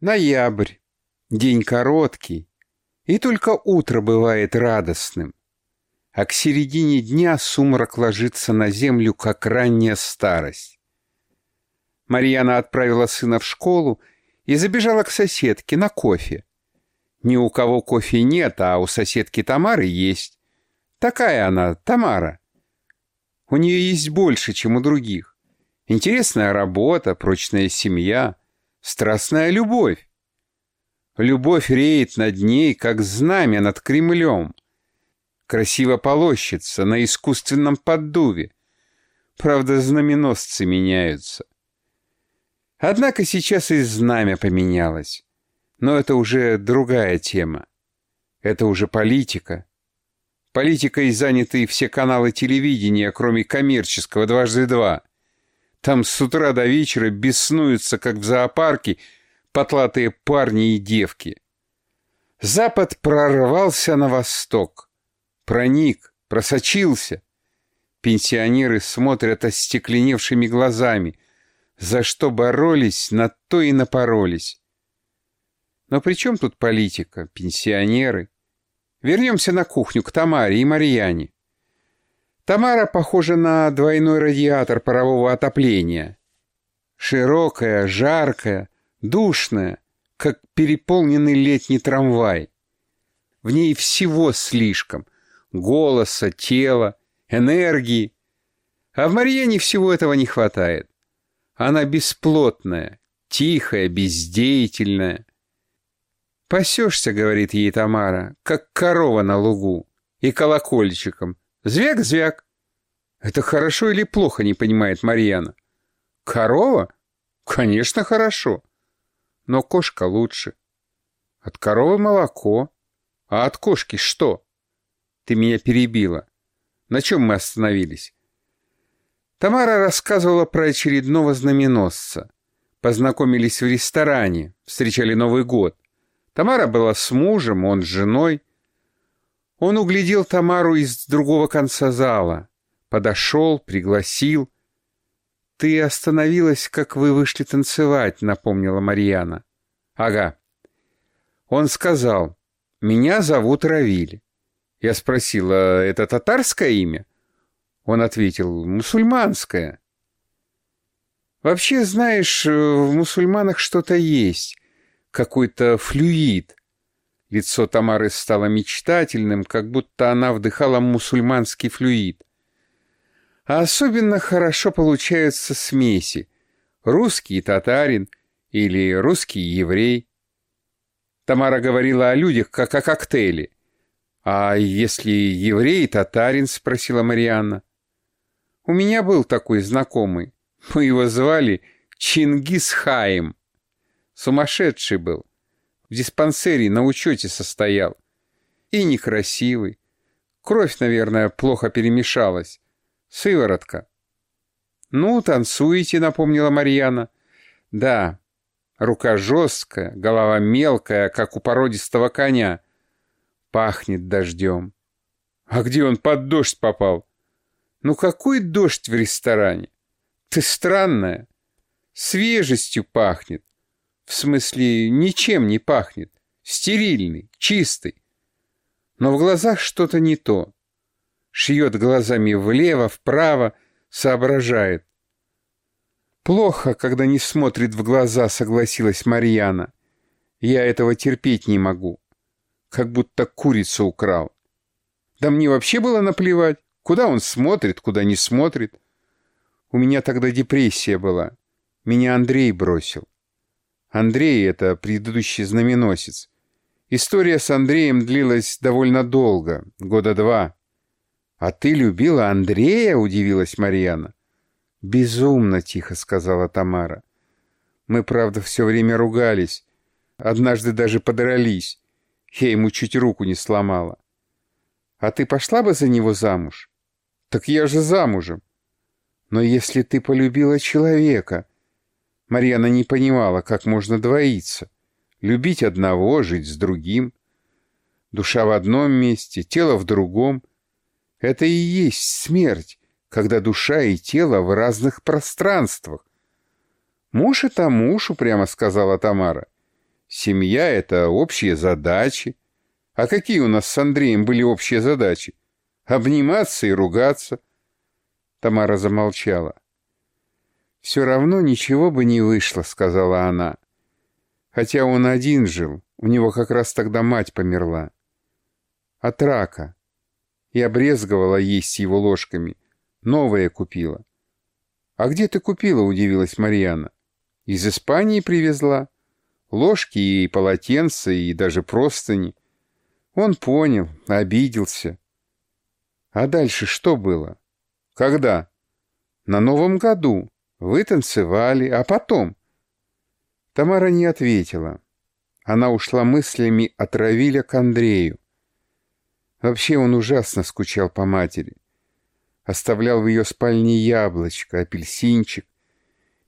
Ноябрь. День короткий, и только утро бывает радостным. А к середине дня сумрак ложится на землю, как ранняя старость. Марьяна отправила сына в школу и забежала к соседке на кофе. Ни у кого кофе нет, а у соседки Тамары есть. Такая она, Тамара. У нее есть больше, чем у других. Интересная работа, прочная семья — страстная любовь. Любовь реет над ней, как знамя над Кремлем. Красиво полощется на искусственном поддуве. Правда, знаменосцы меняются. Однако сейчас и знамя поменялось. Но это уже другая тема. Это уже политика. Политикой заняты все каналы телевидения, кроме коммерческого «Дважды два». Там с утра до вечера беснуются, как в зоопарке, потлатые парни и девки. Запад прорвался на восток. Проник, просочился. Пенсионеры смотрят остекленевшими глазами. За что боролись, на то и напоролись. Но при чем тут политика, пенсионеры? Вернемся на кухню к Тамаре и Марьяне. Тамара похожа на двойной радиатор парового отопления. Широкая, жаркая, душная, как переполненный летний трамвай. В ней всего слишком — голоса, тела, энергии. А в Марьяне всего этого не хватает. Она бесплотная, тихая, бездеятельная. «Пасешься, — говорит ей Тамара, — как корова на лугу, и колокольчиком — Звяк-звяк. Это хорошо или плохо, не понимает Марьяна. Корова? Конечно, хорошо. Но кошка лучше. От коровы молоко. А от кошки что? Ты меня перебила. На чем мы остановились? Тамара рассказывала про очередного знаменосца. Познакомились в ресторане, встречали Новый год. Тамара была с мужем, он с женой. Он углядел Тамару из другого конца зала. Подошел, пригласил. «Ты остановилась, как вы вышли танцевать», — напомнила Марьяна. «Ага». Он сказал, «Меня зовут Равиль». Я спросила, «Это татарское имя?» Он ответил, «Мусульманское». Вообще, знаешь, в мусульманах что-то есть, какой-то флюид. Лицо Тамары стало мечтательным, как будто она вдыхала мусульманский флюид. А особенно хорошо получаются смеси. Русский татарин или русский еврей. Тамара говорила о людях, как о коктейле. «А если еврей татарин?» — спросила Марианна. «У меня был такой знакомый. Мы его звали Чингис Хаим. Сумасшедший был в диспансере на учете состоял. И некрасивый. Кровь, наверное, плохо перемешалась. Сыворотка. «Ну, танцуете», — напомнила Марьяна. «Да, рука жесткая, голова мелкая, как у породистого коня. Пахнет дождем. А где он под дождь попал? Ну какой дождь в ресторане? Ты странная. Свежестью пахнет. В смысле, ничем не пахнет. Стерильный, чистый. Но в глазах что-то не то. Шьет глазами влево, вправо, соображает. Плохо, когда не смотрит в глаза, согласилась Марьяна. Я этого терпеть не могу. Как будто курицу украл. Да мне вообще было наплевать, куда он смотрит, куда не смотрит. У меня тогда депрессия была. Меня Андрей бросил. Андрей — это предыдущий знаменосец. История с Андреем длилась довольно долго, года два. «А ты любила Андрея?» — удивилась Марьяна. «Безумно тихо», — сказала Тамара. «Мы, правда, все время ругались. Однажды даже подрались. Я ему чуть руку не сломала. А ты пошла бы за него замуж? Так я же замужем. Но если ты полюбила человека, Марьяна не понимала, как можно двоиться. Любить одного, жить с другим. Душа в одном месте, тело в другом. Это и есть смерть, когда душа и тело в разных пространствах. «Муж — это муж», — упрямо сказала Тамара. Семья — это общие задачи. А какие у нас с Андреем были общие задачи? Обниматься и ругаться. Тамара замолчала. «Все равно ничего бы не вышло», — сказала она. «Хотя он один жил, у него как раз тогда мать померла. От рака. И обрезговала есть его ложками. Новое купила. «А где ты купила?» — удивилась Марьяна. «Из Испании привезла. Ложки и полотенца, и даже простыни». Он понял, обиделся. А дальше что было? Когда? На Новом году. Вы танцевали, а потом? Тамара не ответила. Она ушла мыслями от Равиля к Андрею. Вообще он ужасно скучал по матери. Оставлял в ее спальне яблочко, апельсинчик.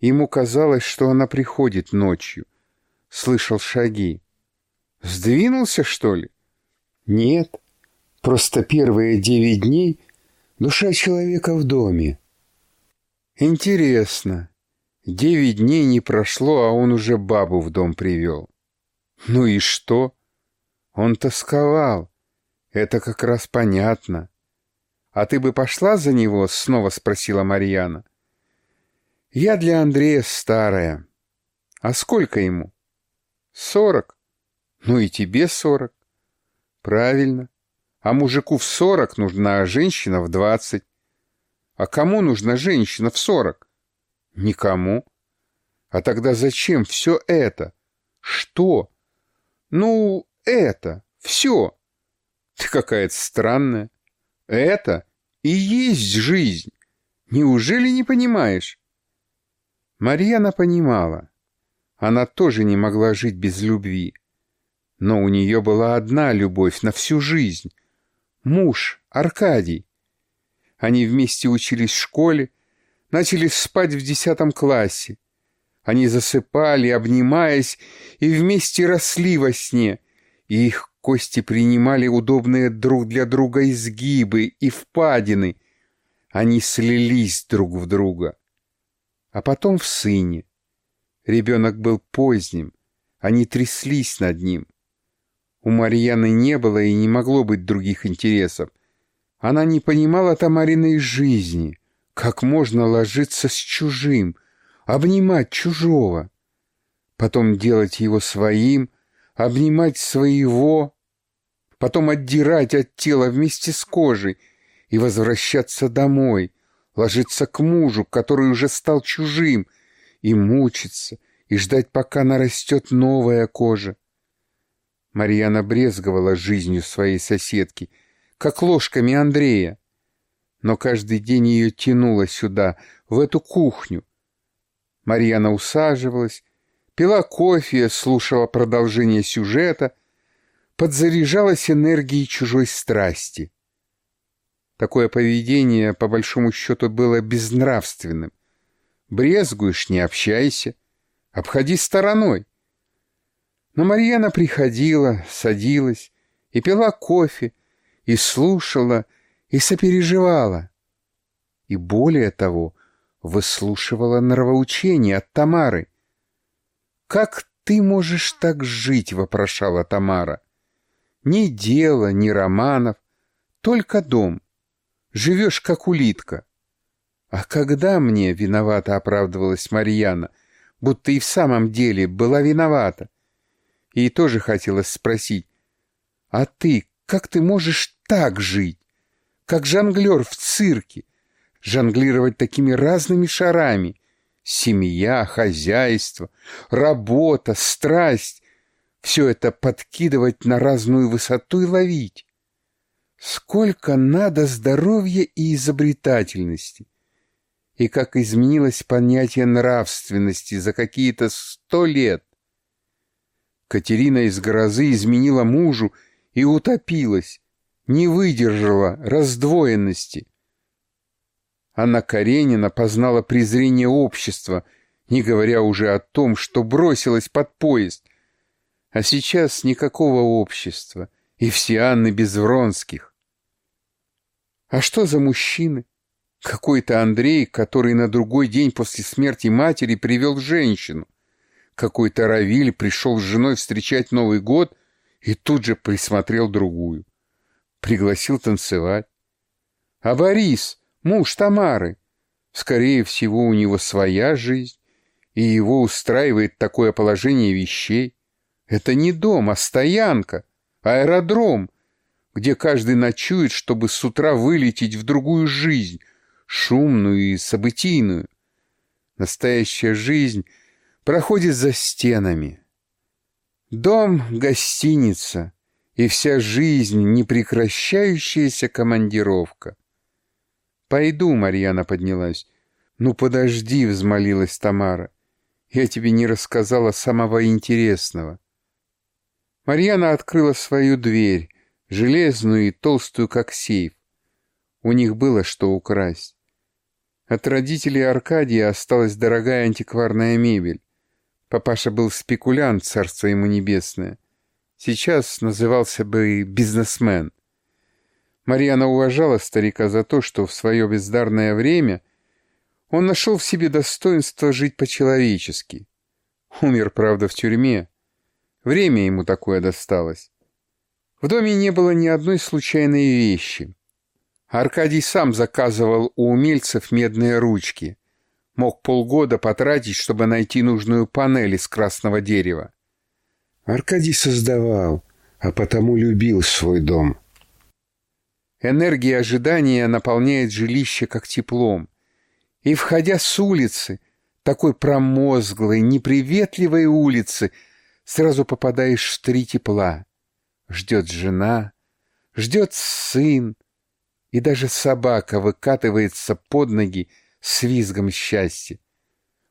Ему казалось, что она приходит ночью. Слышал шаги. Сдвинулся, что ли? Нет. Просто первые девять дней душа человека в доме. Интересно. Девять дней не прошло, а он уже бабу в дом привел. Ну и что? Он тосковал. Это как раз понятно. «А ты бы пошла за него?» — снова спросила Марьяна. «Я для Андрея старая. А сколько ему?» «Сорок. Ну и тебе сорок. Правильно. А мужику в сорок нужна женщина в двадцать. А кому нужна женщина в сорок? Никому. А тогда зачем все это? Что? Ну, это. Все. Ты какая-то странная. Это и есть жизнь. Неужели не понимаешь? Марьяна понимала. Она тоже не могла жить без любви. Но у нее была одна любовь на всю жизнь. Муж, Аркадий. Они вместе учились в школе, начали спать в десятом классе. Они засыпали, обнимаясь, и вместе росли во сне, и их Кости принимали удобные друг для друга изгибы и впадины. Они слились друг в друга. А потом в сыне. Ребенок был поздним. Они тряслись над ним. У Марьяны не было и не могло быть других интересов. Она не понимала Тамариной жизни. Как можно ложиться с чужим, обнимать чужого, потом делать его своим — обнимать своего, потом отдирать от тела вместе с кожей и возвращаться домой, ложиться к мужу, который уже стал чужим, и мучиться, и ждать, пока нарастет новая кожа. Марьяна брезговала жизнью своей соседки, как ложками Андрея. Но каждый день ее тянуло сюда, в эту кухню. Марьяна усаживалась, пила кофе, слушала продолжение сюжета, подзаряжалась энергией чужой страсти. Такое поведение, по большому счету, было безнравственным. Брезгуешь — не общайся, обходи стороной. Но Марьяна приходила, садилась и пила кофе, и слушала, и сопереживала. И более того, выслушивала нравоучения от Тамары. «Как ты можешь так жить?» — вопрошала Тамара. «Ни дела, ни романов, только дом. Живешь, как улитка». «А когда мне виновата?» — оправдывалась Марьяна, будто и в самом деле была виновата. И тоже хотелось спросить, «А ты, как ты можешь так жить? Как жонглер в цирке, жонглировать такими разными шарами?» Семья, хозяйство, работа, страсть — все это подкидывать на разную высоту и ловить. Сколько надо здоровья и изобретательности! И как изменилось понятие нравственности за какие-то сто лет! Катерина из грозы изменила мужу и утопилась, не выдержала раздвоенности. Анна Каренина познала презрение общества, не говоря уже о том, что бросилась под поезд. А сейчас никакого общества, и все Анны без Вронских. А что за мужчины? Какой-то Андрей, который на другой день после смерти матери привел женщину. Какой-то Равиль пришел с женой встречать Новый год и тут же присмотрел другую. Пригласил танцевать. А Борис, муж Тамары, скорее всего, у него своя жизнь, и его устраивает такое положение вещей. Это не дом, а стоянка, аэродром, где каждый ночует, чтобы с утра вылететь в другую жизнь, шумную и событийную. Настоящая жизнь проходит за стенами. Дом — гостиница, и вся жизнь — непрекращающаяся командировка. «Пойду», — Марьяна поднялась. «Ну, подожди», — взмолилась Тамара. «Я тебе не рассказала самого интересного». Марьяна открыла свою дверь, железную и толстую, как сейф. У них было что украсть. От родителей Аркадия осталась дорогая антикварная мебель. Папаша был спекулянт, царство ему небесное. Сейчас назывался бы бизнесмен. Марьяна уважала старика за то, что в свое бездарное время он нашел в себе достоинство жить по-человечески. Умер, правда, в тюрьме. Время ему такое досталось. В доме не было ни одной случайной вещи. Аркадий сам заказывал у умельцев медные ручки. Мог полгода потратить, чтобы найти нужную панель из красного дерева. Аркадий создавал, а потому любил свой дом. Энергия ожидания наполняет жилище как теплом. И, входя с улицы, такой промозглой, неприветливой улицы, сразу попадаешь в три тепла. Ждет жена, ждет сын, и даже собака выкатывается под ноги с визгом счастья.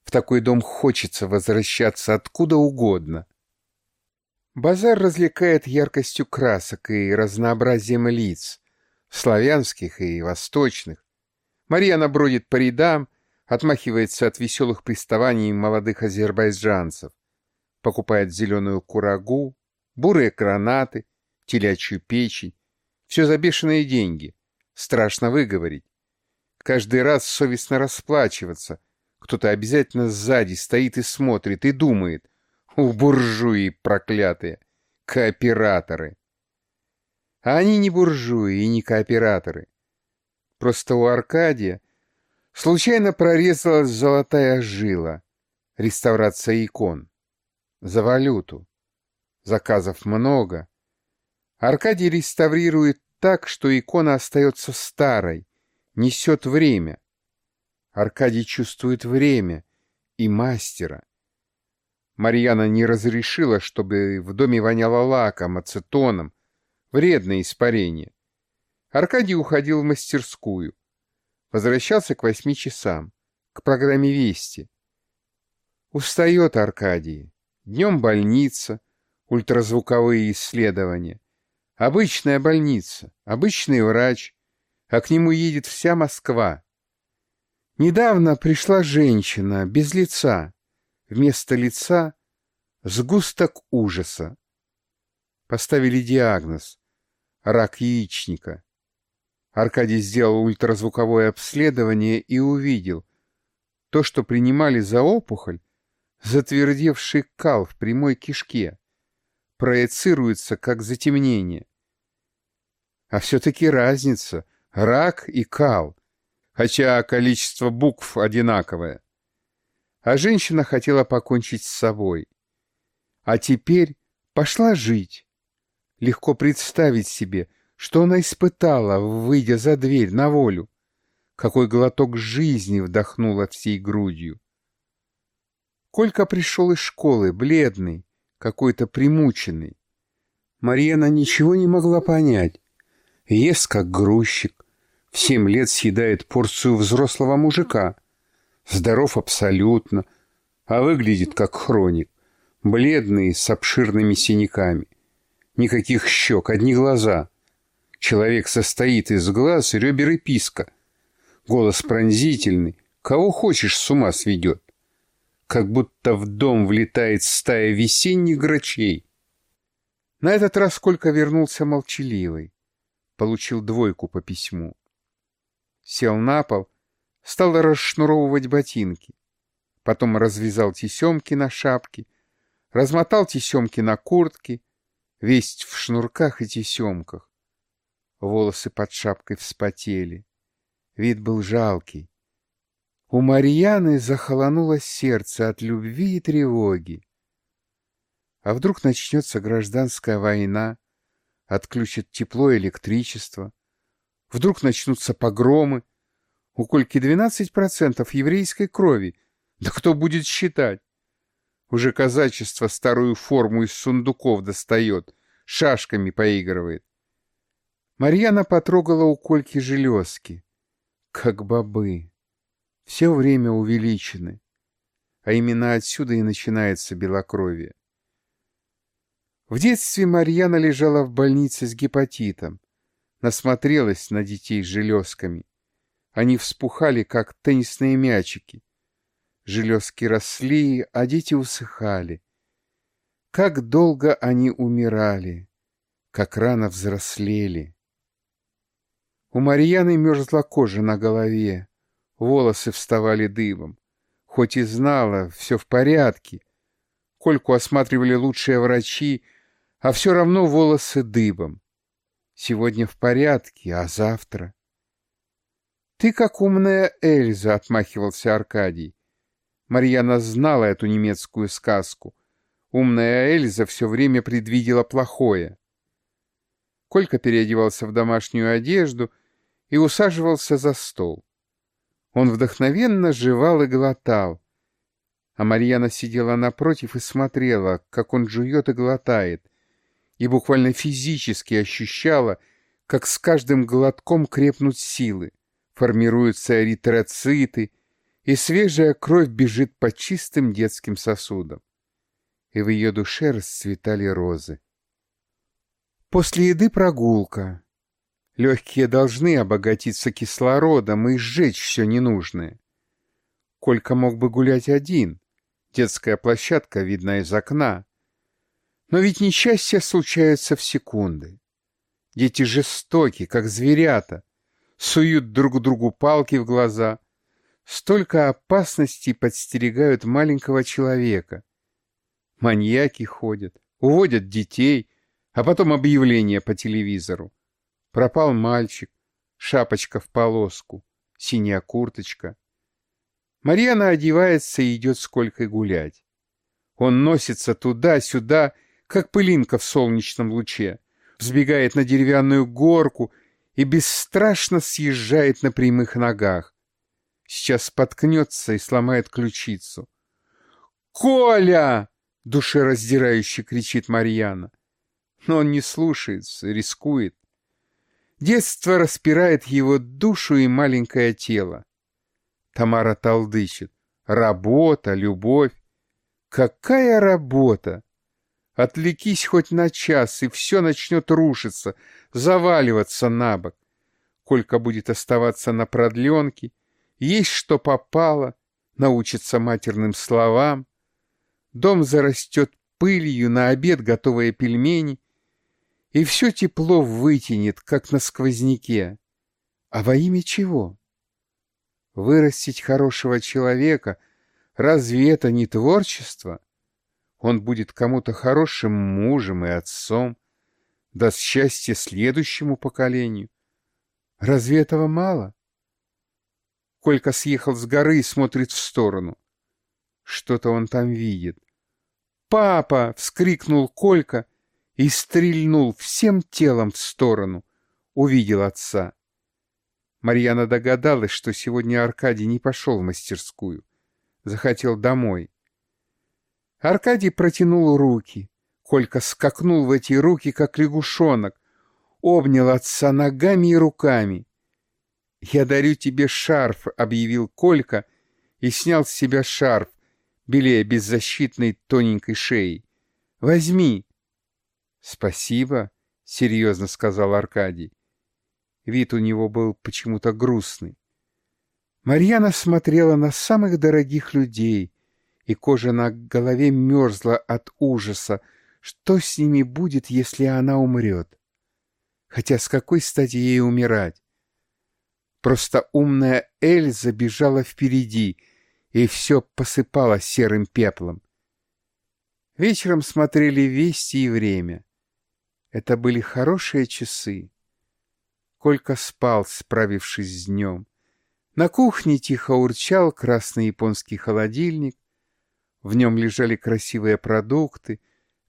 В такой дом хочется возвращаться откуда угодно. Базар развлекает яркостью красок и разнообразием лиц, славянских и восточных. Марьяна бродит по рядам, отмахивается от веселых приставаний молодых азербайджанцев, покупает зеленую курагу, бурые гранаты, телячью печень. Все за бешеные деньги. Страшно выговорить. Каждый раз совестно расплачиваться. Кто-то обязательно сзади стоит и смотрит, и думает. У буржуи проклятые, кооператоры. А они не буржуи и не кооператоры. Просто у Аркадия случайно прорезалась золотая жила. Реставрация икон. За валюту. Заказов много. Аркадий реставрирует так, что икона остается старой, несет время. Аркадий чувствует время и мастера. Марьяна не разрешила, чтобы в доме воняло лаком, ацетоном, Вредное испарение. Аркадий уходил в мастерскую. Возвращался к восьми часам, к программе «Вести». Устает Аркадий. Днем больница, ультразвуковые исследования. Обычная больница, обычный врач, а к нему едет вся Москва. Недавно пришла женщина без лица. Вместо лица — сгусток ужаса. Поставили диагноз рак яичника. Аркадий сделал ультразвуковое обследование и увидел. То, что принимали за опухоль, затвердевший кал в прямой кишке, проецируется как затемнение. А все-таки разница — рак и кал, хотя количество букв одинаковое. А женщина хотела покончить с собой. А теперь пошла жить легко представить себе, что она испытала, выйдя за дверь на волю. Какой глоток жизни вдохнула всей грудью. Колька пришел из школы, бледный, какой-то примученный. Марьяна ничего не могла понять. Ест, как грузчик, в семь лет съедает порцию взрослого мужика. Здоров абсолютно, а выглядит как хроник, бледный, с обширными синяками. Никаких щек, одни глаза. Человек состоит из глаз, ребер и писка. Голос пронзительный, кого хочешь с ума сведет. Как будто в дом влетает стая весенних грачей. На этот раз сколько вернулся молчаливый. Получил двойку по письму. Сел на пол, стал расшнуровывать ботинки. Потом развязал тесемки на шапке, размотал тесемки на куртке, весь в шнурках и тесемках. Волосы под шапкой вспотели. Вид был жалкий. У Марьяны захолонуло сердце от любви и тревоги. А вдруг начнется гражданская война, отключат тепло и электричество, вдруг начнутся погромы, у Кольки 12% еврейской крови, да кто будет считать? Уже казачество старую форму из сундуков достает, шашками поигрывает. Марьяна потрогала у Кольки железки. Как бобы. Все время увеличены. А именно отсюда и начинается белокровие. В детстве Марьяна лежала в больнице с гепатитом. Насмотрелась на детей с железками. Они вспухали, как теннисные мячики. Железки росли, а дети усыхали. Как долго они умирали, как рано взрослели. У Марьяны мерзла кожа на голове, волосы вставали дыбом. Хоть и знала, все в порядке. Кольку осматривали лучшие врачи, а все равно волосы дыбом. Сегодня в порядке, а завтра... «Ты как умная Эльза», — отмахивался Аркадий. Марьяна знала эту немецкую сказку. Умная Эльза все время предвидела плохое. Колька переодевался в домашнюю одежду и усаживался за стол. Он вдохновенно жевал и глотал, а Марьяна сидела напротив и смотрела, как он жует и глотает, и буквально физически ощущала, как с каждым глотком крепнут силы, формируются эритроциты, и свежая кровь бежит по чистым детским сосудам. И в ее душе расцветали розы. После еды прогулка. Легкие должны обогатиться кислородом и сжечь все ненужное. Колька мог бы гулять один. Детская площадка видна из окна. Но ведь несчастья случаются в секунды. Дети жестоки, как зверята, суют друг другу палки в глаза — Столько опасностей подстерегают маленького человека. Маньяки ходят, уводят детей, а потом объявление по телевизору. Пропал мальчик, шапочка в полоску, синяя курточка. Марьяна одевается и идет сколько гулять. Он носится туда-сюда, как пылинка в солнечном луче, взбегает на деревянную горку и бесстрашно съезжает на прямых ногах, Сейчас споткнется и сломает ключицу. «Коля!» — душераздирающе кричит Марьяна. Но он не слушается, рискует. Детство распирает его душу и маленькое тело. Тамара толдычит. Работа, любовь. Какая работа! Отвлекись хоть на час, и все начнет рушиться, заваливаться на бок. Колька будет оставаться на продленке, есть что попало, научится матерным словам. Дом зарастет пылью, на обед готовые пельмени, и все тепло вытянет, как на сквозняке. А во имя чего? Вырастить хорошего человека, разве это не творчество? Он будет кому-то хорошим мужем и отцом, даст счастье следующему поколению. Разве этого мало? Колька съехал с горы и смотрит в сторону. Что-то он там видит. «Папа!» — вскрикнул Колька и стрельнул всем телом в сторону. Увидел отца. Марьяна догадалась, что сегодня Аркадий не пошел в мастерскую. Захотел домой. Аркадий протянул руки. Колька скакнул в эти руки, как лягушонок. Обнял отца ногами и руками. «Я дарю тебе шарф», — объявил Колька и снял с себя шарф, белее беззащитной тоненькой шеи. «Возьми». «Спасибо», — серьезно сказал Аркадий. Вид у него был почему-то грустный. Марьяна смотрела на самых дорогих людей, и кожа на голове мерзла от ужаса, что с ними будет, если она умрет. Хотя с какой стати ей умирать? Просто умная Эльза бежала впереди, и все посыпала серым пеплом. Вечером смотрели «Вести» и «Время». Это были хорошие часы. Колька спал, справившись с днем. На кухне тихо урчал красный японский холодильник. В нем лежали красивые продукты,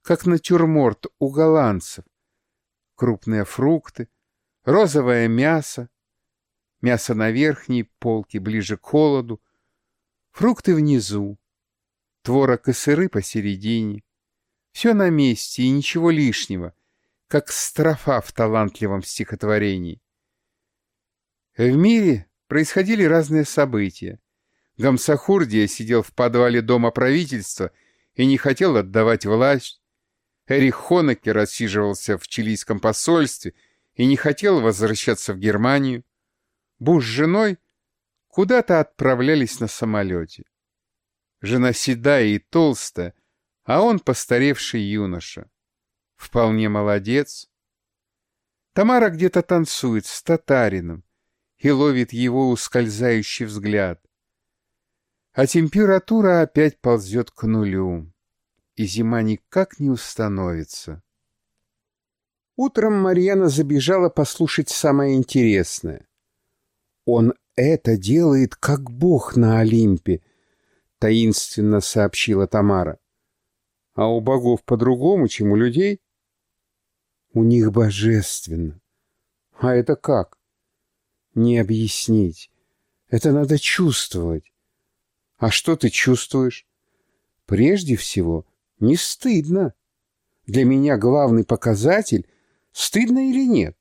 как натюрморт у голландцев. Крупные фрукты, розовое мясо, мясо на верхней полке ближе к холоду, фрукты внизу, творог и сыры посередине. Все на месте и ничего лишнего, как строфа в талантливом стихотворении. В мире происходили разные события. Гамсахурдия сидел в подвале дома правительства и не хотел отдавать власть. Эрих Хонекер рассиживался в чилийском посольстве и не хотел возвращаться в Германию. Буш с женой куда-то отправлялись на самолете. Жена седая и толстая, а он постаревший юноша. Вполне молодец. Тамара где-то танцует с татарином и ловит его ускользающий взгляд. А температура опять ползет к нулю, и зима никак не установится. Утром Марьяна забежала послушать самое интересное. Он это делает, как бог на Олимпе, таинственно сообщила Тамара. А у богов по-другому, чем у людей? У них божественно. А это как? Не объяснить. Это надо чувствовать. А что ты чувствуешь? Прежде всего, не стыдно. Для меня главный показатель — стыдно или нет.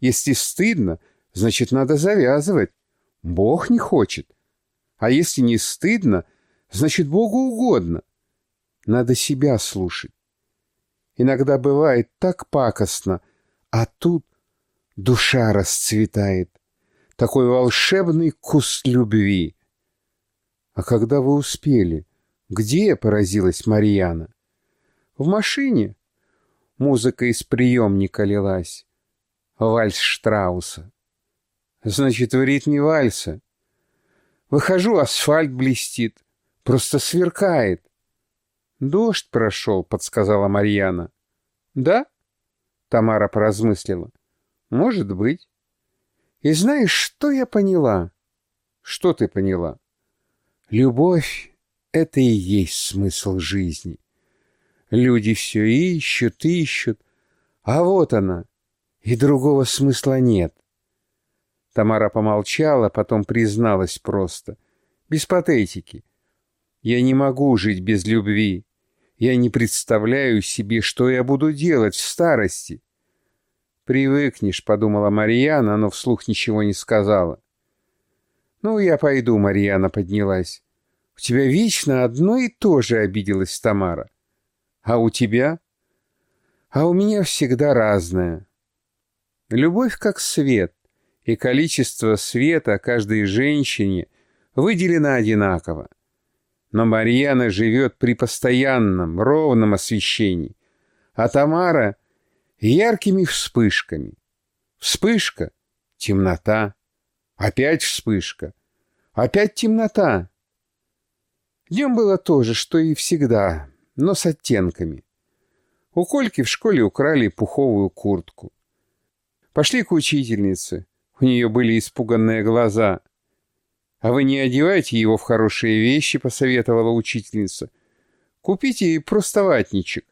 Если стыдно, значит, надо завязывать. Бог не хочет. А если не стыдно, значит, Богу угодно. Надо себя слушать. Иногда бывает так пакостно, а тут душа расцветает. Такой волшебный куст любви. А когда вы успели? Где, поразилась Марьяна? В машине. Музыка из приемника лилась. Вальс Штрауса. Значит, в ритме вальса. Выхожу, асфальт блестит. Просто сверкает. «Дождь прошел», — подсказала Марьяна. «Да?» — Тамара поразмыслила. «Может быть». «И знаешь, что я поняла?» «Что ты поняла?» «Любовь — это и есть смысл жизни. Люди все ищут, ищут, а вот она, и другого смысла нет». Тамара помолчала, потом призналась просто, без патетики. «Я не могу жить без любви. Я не представляю себе, что я буду делать в старости. «Привыкнешь», — подумала Марьяна, но вслух ничего не сказала. «Ну, я пойду», — Марьяна поднялась. «У тебя вечно одно и то же», — обиделась Тамара. «А у тебя?» «А у меня всегда разное». Любовь как свет, и количество света каждой женщине выделено одинаково. Но Марьяна живет при постоянном, ровном освещении, а Тамара — яркими вспышками. Вспышка — темнота, опять вспышка, опять темнота. Днем было то же, что и всегда, но с оттенками. У Кольки в школе украли пуховую куртку. Пошли к учительнице. У нее были испуганные глаза — «А вы не одевайте его в хорошие вещи», — посоветовала учительница. «Купите просто ватничек».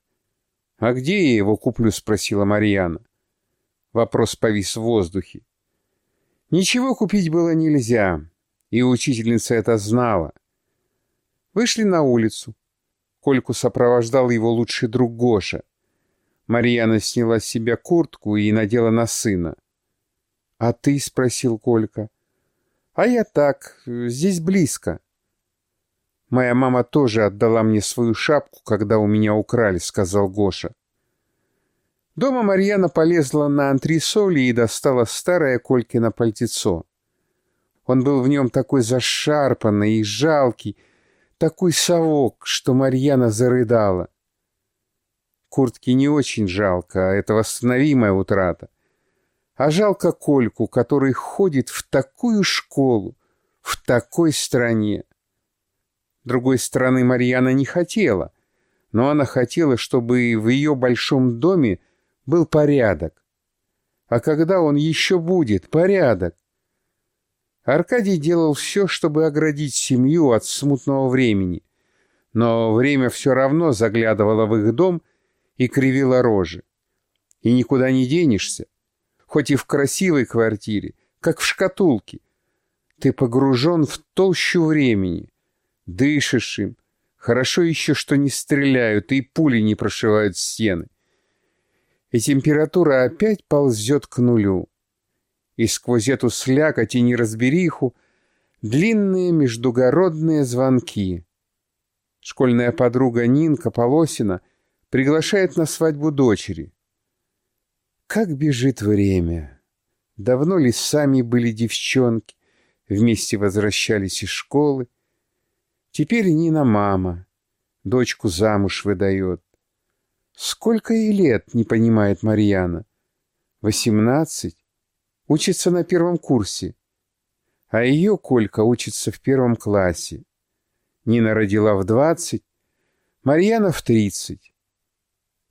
«А где я его куплю?» — спросила Марьяна. Вопрос повис в воздухе. Ничего купить было нельзя, и учительница это знала. Вышли на улицу. Кольку сопровождал его лучший друг Гоша. Марьяна сняла с себя куртку и надела на сына. «А ты?» — спросил Колька. А я так, здесь близко. Моя мама тоже отдала мне свою шапку, когда у меня украли, сказал Гоша. Дома Марьяна полезла на антресоли и достала старое Колькино пальтецо. Он был в нем такой зашарпанный и жалкий, такой совок, что Марьяна зарыдала. Куртки не очень жалко, а это восстановимая утрата. А жалко Кольку, который ходит в такую школу, в такой стране. Другой стороны Марьяна не хотела. но она хотела, чтобы в ее большом доме был порядок. А когда он еще будет порядок? Аркадий делал все, чтобы оградить семью от смутного времени, но время все равно заглядывало в их дом и кривило рожи. И никуда не денешься, хоть и в красивой квартире, как в шкатулке. Ты погружен в толщу времени, дышишь им, хорошо еще, что не стреляют и пули не прошивают стены. И температура опять ползет к нулю. И сквозь эту слякоть и неразбериху длинные междугородные звонки. Школьная подруга Нинка Полосина приглашает на свадьбу дочери. Как бежит время! Давно ли сами были девчонки, вместе возвращались из школы? Теперь Нина мама, дочку замуж выдает. Сколько ей лет, не понимает Марьяна? Восемнадцать. Учится на первом курсе. А ее Колька учится в первом классе. Нина родила в двадцать, Марьяна в тридцать.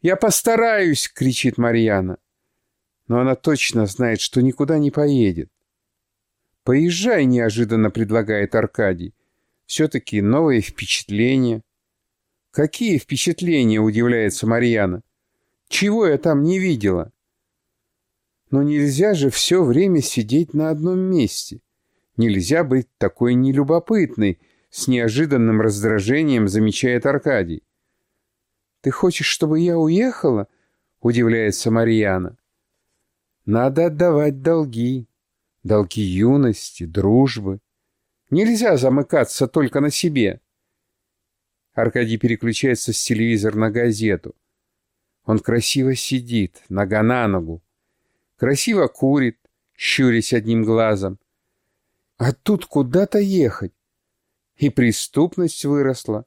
«Я постараюсь!» — кричит Марьяна но она точно знает, что никуда не поедет. «Поезжай», — неожиданно предлагает Аркадий. «Все-таки новые впечатления». «Какие впечатления?» — удивляется Марьяна. «Чего я там не видела?» «Но нельзя же все время сидеть на одном месте. Нельзя быть такой нелюбопытной», — с неожиданным раздражением замечает Аркадий. «Ты хочешь, чтобы я уехала?» — удивляется Марьяна. Надо отдавать долги. Долги юности, дружбы. Нельзя замыкаться только на себе. Аркадий переключается с телевизора на газету. Он красиво сидит, нога на ногу. Красиво курит, щурясь одним глазом. А тут куда-то ехать. И преступность выросла.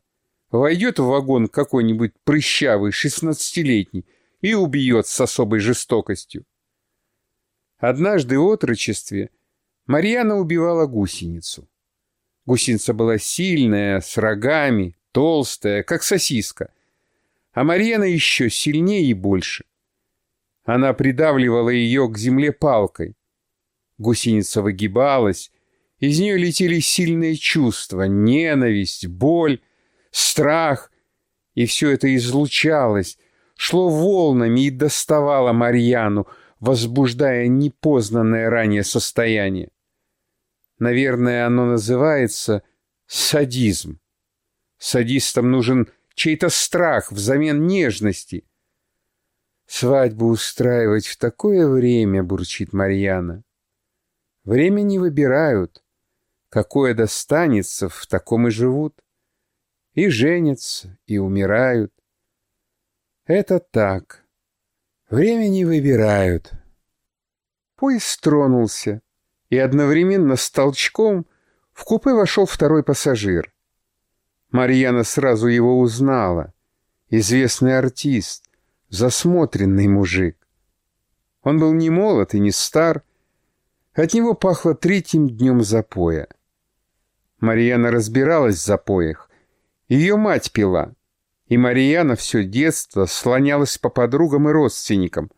Войдет в вагон какой-нибудь прыщавый шестнадцатилетний и убьет с особой жестокостью. Однажды в отрочестве Марьяна убивала гусеницу. Гусеница была сильная, с рогами, толстая, как сосиска. А Марьяна еще сильнее и больше. Она придавливала ее к земле палкой. Гусеница выгибалась, из нее летели сильные чувства, ненависть, боль, страх. И все это излучалось, шло волнами и доставало Марьяну, возбуждая непознанное ранее состояние. Наверное, оно называется садизм. Садистам нужен чей-то страх взамен нежности. «Свадьбу устраивать в такое время», — бурчит Марьяна. «Время не выбирают. Какое достанется, в таком и живут. И женятся, и умирают. Это так». Время не выбирают. Поезд тронулся, и одновременно с толчком в купе вошел второй пассажир. Марьяна сразу его узнала. Известный артист, засмотренный мужик. Он был не молод и не стар. От него пахло третьим днем запоя. Марьяна разбиралась в запоях. Ее мать пила — и Марьяна все детство слонялась по подругам и родственникам,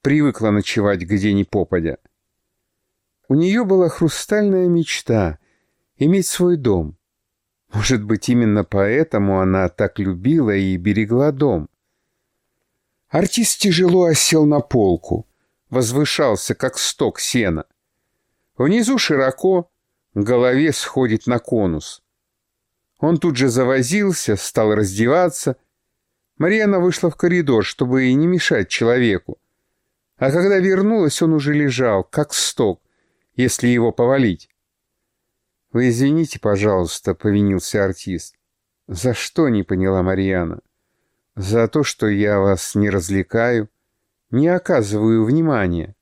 привыкла ночевать где ни попадя. У нее была хрустальная мечта — иметь свой дом. Может быть, именно поэтому она так любила и берегла дом. Артист тяжело осел на полку, возвышался, как сток сена. Внизу широко, голове сходит на конус. Он тут же завозился, стал раздеваться. Марьяна вышла в коридор, чтобы и не мешать человеку. А когда вернулась, он уже лежал, как сток, если его повалить. «Вы извините, пожалуйста», — повинился артист. «За что?» — не поняла Марьяна. «За то, что я вас не развлекаю, не оказываю внимания».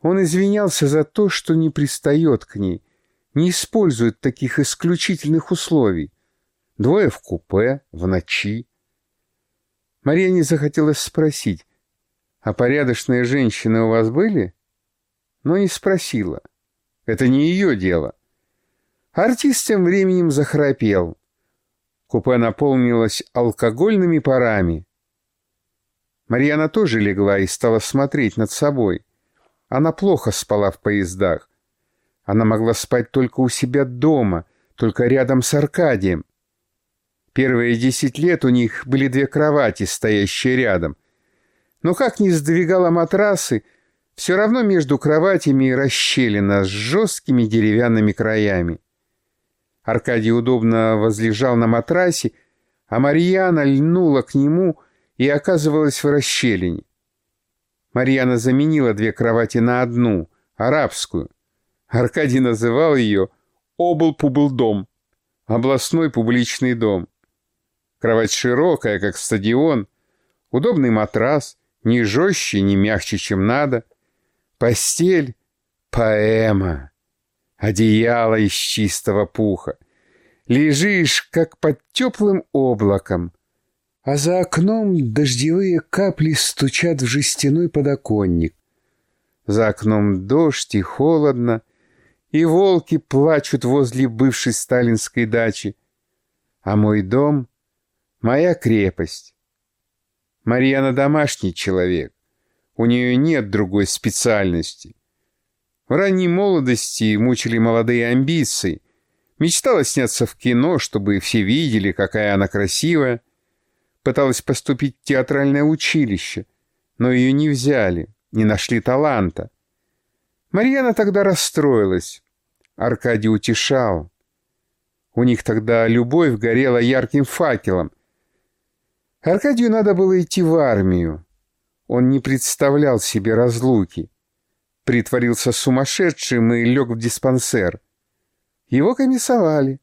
Он извинялся за то, что не пристает к ней, не используют таких исключительных условий. Двое в купе, в ночи. Мария не захотелось спросить, а порядочные женщины у вас были? Но не спросила. Это не ее дело. Артист тем временем захрапел. Купе наполнилось алкогольными парами. Марьяна тоже легла и стала смотреть над собой. Она плохо спала в поездах. Она могла спать только у себя дома, только рядом с Аркадием. Первые десять лет у них были две кровати, стоящие рядом. Но как ни сдвигала матрасы, все равно между кроватями расщелина с жесткими деревянными краями. Аркадий удобно возлежал на матрасе, а Марьяна льнула к нему и оказывалась в расщелине. Марьяна заменила две кровати на одну, арабскую. Аркадий называл ее «Обл-публ-дом», областной публичный дом. Кровать широкая, как стадион, удобный матрас, не жестче, не мягче, чем надо. Постель — поэма одеяло из чистого пуха. Лежишь, как под теплым облаком, а за окном дождевые капли стучат в жестяной подоконник. За окном дождь и холодно, и волки плачут возле бывшей сталинской дачи. А мой дом — моя крепость. Марьяна домашний человек. У нее нет другой специальности. В ранней молодости мучили молодые амбиции. Мечтала сняться в кино, чтобы все видели, какая она красивая. Пыталась поступить в театральное училище, но ее не взяли, не нашли таланта. Марьяна тогда расстроилась. Аркадий утешал. У них тогда любовь горела ярким факелом. Аркадию надо было идти в армию. Он не представлял себе разлуки притворился сумасшедшим и лег в диспансер. Его комиссовали.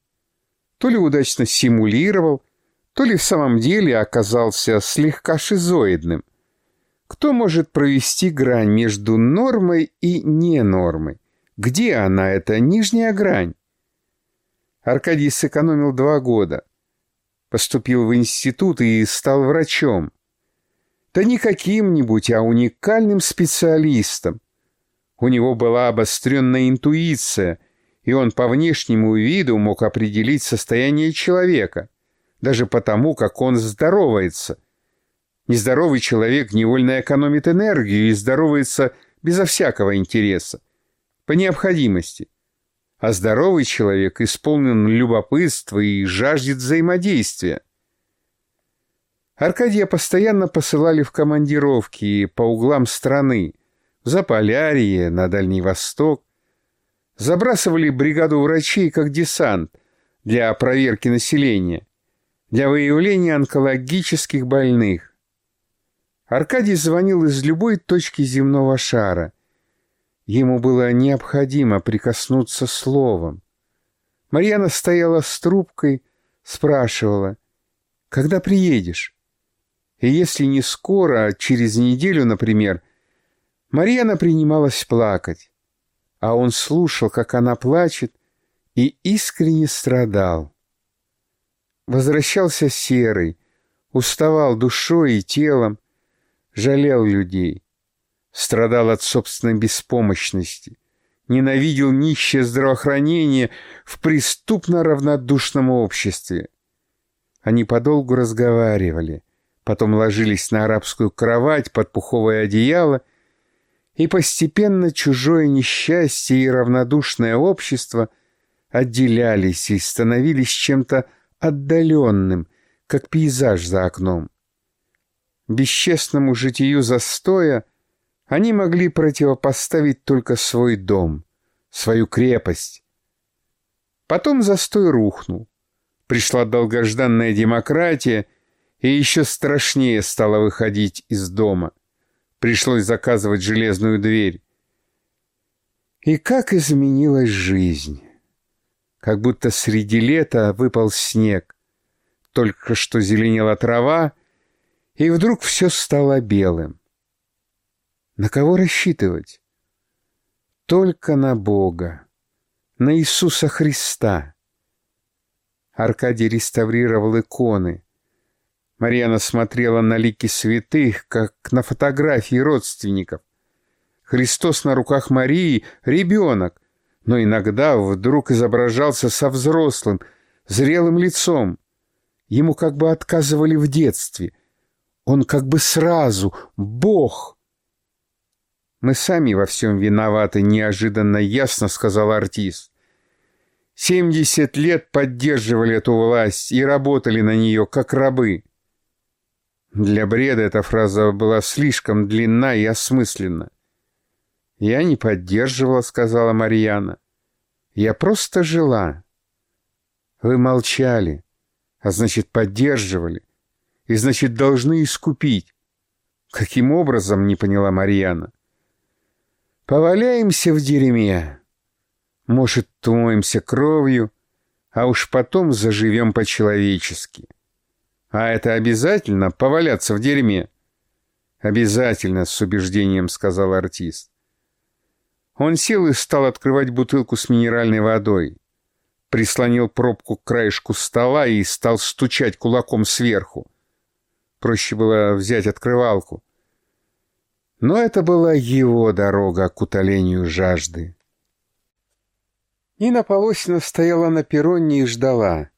То ли удачно симулировал, то ли в самом деле оказался слегка шизоидным. Кто может провести грань между нормой и ненормой? Где она, эта нижняя грань? Аркадий сэкономил два года. Поступил в институт и стал врачом. Да не каким-нибудь, а уникальным специалистом, у него была обостренная интуиция, и он по внешнему виду мог определить состояние человека, даже потому, как он здоровается. Нездоровый человек невольно экономит энергию и здоровается безо всякого интереса, по необходимости. А здоровый человек исполнен любопытства и жаждет взаимодействия. Аркадия постоянно посылали в командировки по углам страны, за Полярье, на Дальний Восток. Забрасывали бригаду врачей как десант для проверки населения, для выявления онкологических больных. Аркадий звонил из любой точки земного шара. Ему было необходимо прикоснуться словом. Марьяна стояла с трубкой, спрашивала, «Когда приедешь?» И если не скоро, а через неделю, например, — Марьяна принималась плакать, а он слушал, как она плачет, и искренне страдал. Возвращался серый, уставал душой и телом, жалел людей, страдал от собственной беспомощности, ненавидел нищее здравоохранение в преступно равнодушном обществе. Они подолгу разговаривали, потом ложились на арабскую кровать под пуховое одеяло — и постепенно чужое несчастье и равнодушное общество отделялись и становились чем-то отдаленным, как пейзаж за окном. Бесчестному житию застоя они могли противопоставить только свой дом, свою крепость. Потом застой рухнул. Пришла долгожданная демократия, и еще страшнее стало выходить из дома — Пришлось заказывать железную дверь. И как изменилась жизнь. Как будто среди лета выпал снег. Только что зеленела трава, и вдруг все стало белым. На кого рассчитывать? Только на Бога, на Иисуса Христа. Аркадий реставрировал иконы, Марьяна смотрела на лики святых, как на фотографии родственников. Христос на руках Марии — ребенок, но иногда вдруг изображался со взрослым, зрелым лицом. Ему как бы отказывали в детстве. Он как бы сразу, Бог. Мы сами во всем виноваты, неожиданно ясно сказал артист. Семьдесят лет поддерживали эту власть и работали на нее, как рабы. Для бреда эта фраза была слишком длинна и осмысленна. «Я не поддерживала», — сказала Марьяна. «Я просто жила». «Вы молчали, а значит, поддерживали, и значит, должны искупить». «Каким образом?» — не поняла Марьяна. «Поваляемся в дерьме. Может, умоемся кровью, а уж потом заживем по-человечески». А это обязательно поваляться в дерьме? Обязательно, с убеждением сказал артист. Он сел и стал открывать бутылку с минеральной водой. Прислонил пробку к краешку стола и стал стучать кулаком сверху. Проще было взять открывалку. Но это была его дорога к утолению жажды. Нина Полосина стояла на перроне и ждала.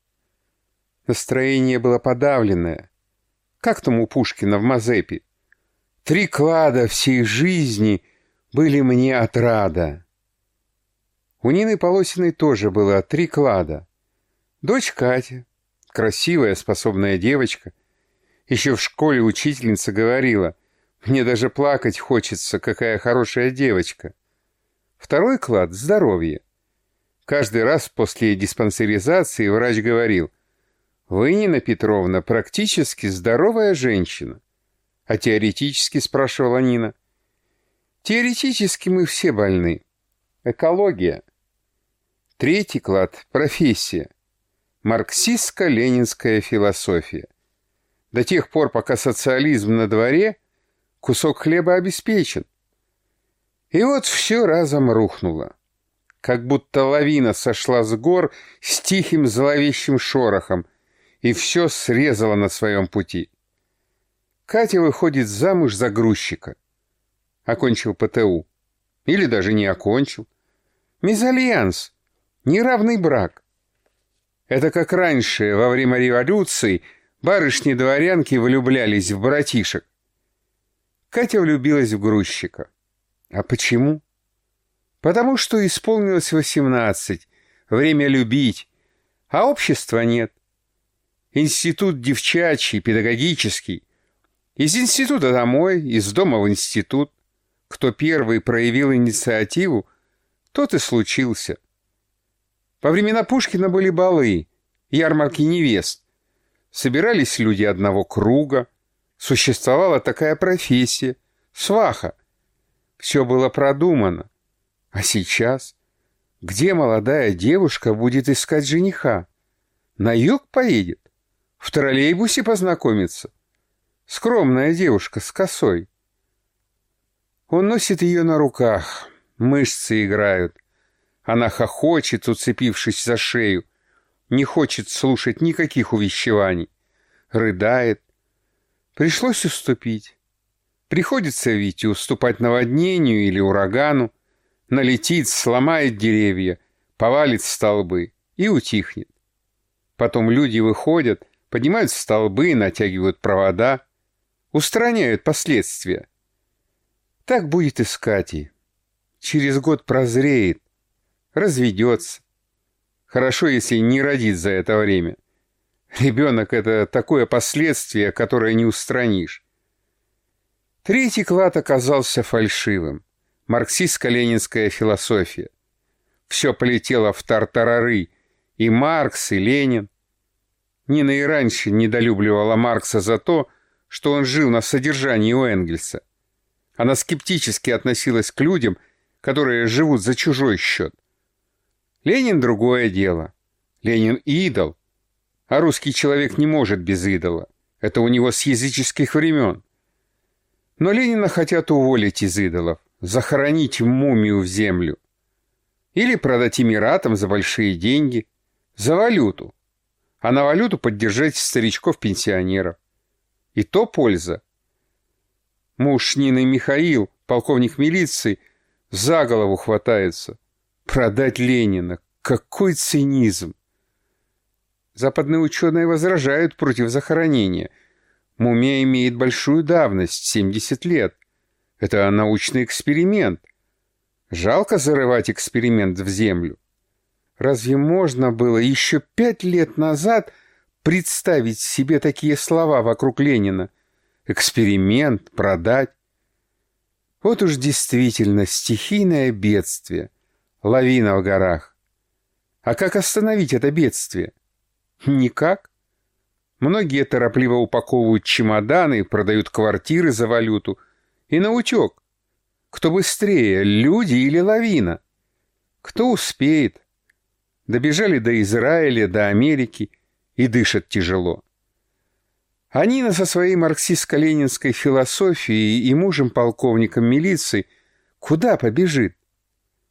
Настроение было подавленное. Как там у Пушкина в Мазепе? Три клада всей жизни были мне отрада. У Нины Полосиной тоже было три клада. Дочь Катя, красивая, способная девочка. Еще в школе учительница говорила, мне даже плакать хочется, какая хорошая девочка. Второй клад – здоровье. Каждый раз после диспансеризации врач говорил, вы, Нина Петровна, практически здоровая женщина. А теоретически, спрашивала Нина. Теоретически мы все больны. Экология. Третий клад – профессия. Марксистско-ленинская философия. До тех пор, пока социализм на дворе, кусок хлеба обеспечен. И вот все разом рухнуло. Как будто лавина сошла с гор с тихим зловещим шорохом – и все срезала на своем пути. Катя выходит замуж за грузчика. Окончил ПТУ. Или даже не окончил. Мезальянс. Неравный брак. Это как раньше, во время революции, барышни-дворянки влюблялись в братишек. Катя влюбилась в грузчика. А почему? Потому что исполнилось восемнадцать, время любить, а общества нет. Институт девчачий, педагогический. Из института домой, из дома в институт. Кто первый проявил инициативу, тот и случился. Во времена Пушкина были балы, ярмарки невест. Собирались люди одного круга. Существовала такая профессия — сваха. Все было продумано. А сейчас? Где молодая девушка будет искать жениха? На юг поедет? В троллейбусе познакомиться. Скромная девушка с косой. Он носит ее на руках, мышцы играют. Она хохочет, уцепившись за шею, не хочет слушать никаких увещеваний, рыдает. Пришлось уступить. Приходится Вите уступать наводнению или урагану, налетит, сломает деревья, повалит столбы и утихнет. Потом люди выходят, поднимают столбы, натягивают провода, устраняют последствия. Так будет и с Катей. Через год прозреет, разведется. Хорошо, если не родит за это время. Ребенок — это такое последствие, которое не устранишь. Третий клад оказался фальшивым. Марксистско-ленинская философия. Все полетело в тартарары. И Маркс, и Ленин. Нина и раньше недолюбливала Маркса за то, что он жил на содержании у Энгельса. Она скептически относилась к людям, которые живут за чужой счет. Ленин — другое дело. Ленин — идол. А русский человек не может без идола. Это у него с языческих времен. Но Ленина хотят уволить из идолов, захоронить мумию в землю. Или продать Эмиратам за большие деньги, за валюту а на валюту поддержать старичков-пенсионеров. И то польза. Муж Нины Михаил, полковник милиции, за голову хватается. Продать Ленина. Какой цинизм! Западные ученые возражают против захоронения. Мумия имеет большую давность, 70 лет. Это научный эксперимент. Жалко зарывать эксперимент в землю. Разве можно было еще пять лет назад представить себе такие слова вокруг Ленина? Эксперимент, продать. Вот уж действительно стихийное бедствие, лавина в горах. А как остановить это бедствие? Никак. Многие торопливо упаковывают чемоданы, продают квартиры за валюту. И наутек. Кто быстрее, люди или лавина? Кто успеет? Добежали до Израиля, до Америки и дышат тяжело. А Нина со своей марксистско-ленинской философией и мужем-полковником милиции куда побежит?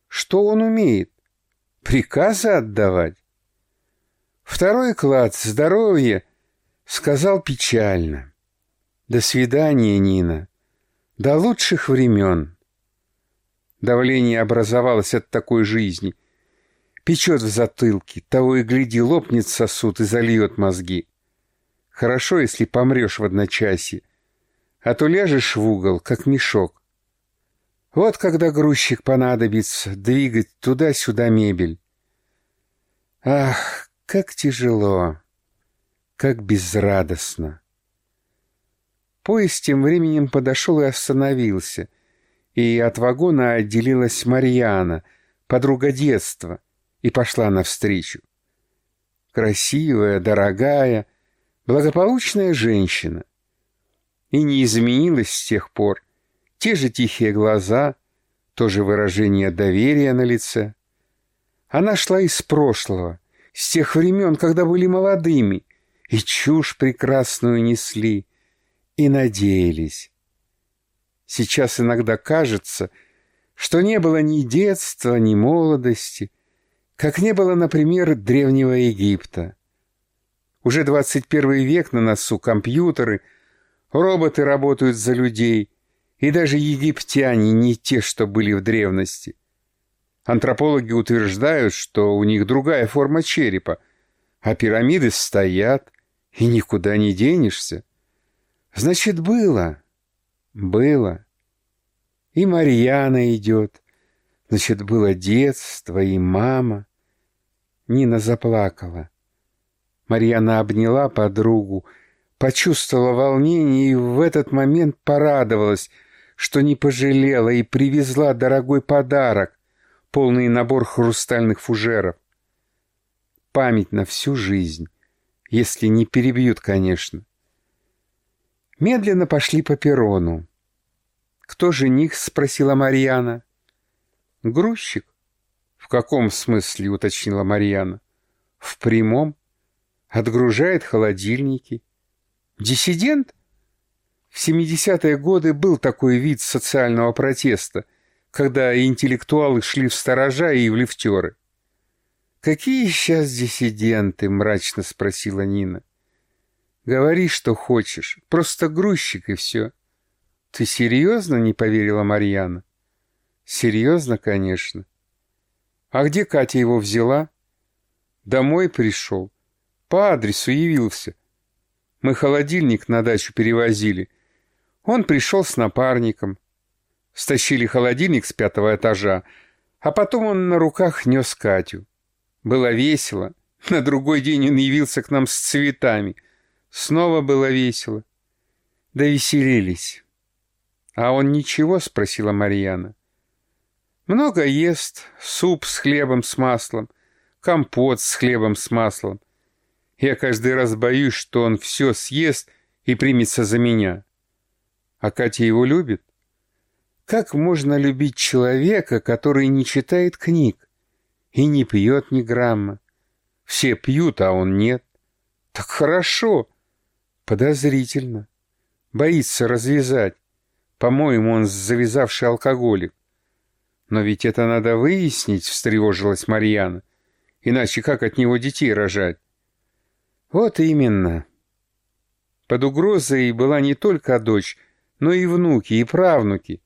Что он умеет? Приказы отдавать? Второй клад здоровье сказал печально. До свидания, Нина. До лучших времен. Давление образовалось от такой жизни. Печет в затылке, того и гляди, лопнет сосуд и зальет мозги. Хорошо, если помрешь в одночасье, а то ляжешь в угол, как мешок. Вот когда грузчик понадобится двигать туда-сюда мебель. Ах, как тяжело, как безрадостно. Поезд тем временем подошел и остановился, и от вагона отделилась Марьяна, подруга детства, и пошла навстречу. Красивая, дорогая, благополучная женщина. И не изменилась с тех пор. Те же тихие глаза, то же выражение доверия на лице. Она шла из прошлого, с тех времен, когда были молодыми, и чушь прекрасную несли, и надеялись. Сейчас иногда кажется, что не было ни детства, ни молодости, как не было, например, Древнего Египта. Уже 21 век на носу компьютеры, роботы работают за людей, и даже египтяне не те, что были в древности. Антропологи утверждают, что у них другая форма черепа, а пирамиды стоят, и никуда не денешься. Значит, было, было. И Марьяна идет, Значит, было детство и мама. Нина заплакала. Марьяна обняла подругу, почувствовала волнение и в этот момент порадовалась, что не пожалела и привезла дорогой подарок, полный набор хрустальных фужеров. Память на всю жизнь, если не перебьют, конечно. Медленно пошли по перрону. «Кто жених?» — спросила Марьяна. «Грузчик?» «В каком смысле?» — уточнила Марьяна. «В прямом. Отгружает холодильники. Диссидент?» В 70-е годы был такой вид социального протеста, когда интеллектуалы шли в сторожа и в лифтеры. «Какие сейчас диссиденты?» — мрачно спросила Нина. «Говори, что хочешь. Просто грузчик и все». «Ты серьезно?» — не поверила Марьяна. Серьезно, конечно. А где Катя его взяла? Домой пришел. По адресу явился. Мы холодильник на дачу перевозили. Он пришел с напарником. Стащили холодильник с пятого этажа, а потом он на руках нес Катю. Было весело. На другой день он явился к нам с цветами. Снова было весело. Да веселились. «А он ничего?» — спросила Марьяна. Много ест, суп с хлебом с маслом, компот с хлебом с маслом. Я каждый раз боюсь, что он все съест и примется за меня. А Катя его любит? Как можно любить человека, который не читает книг и не пьет ни грамма? Все пьют, а он нет. Так хорошо. Подозрительно. Боится развязать. По-моему, он завязавший алкоголик. «Но ведь это надо выяснить», — встревожилась Марьяна. «Иначе как от него детей рожать?» «Вот именно». Под угрозой была не только дочь, но и внуки, и правнуки.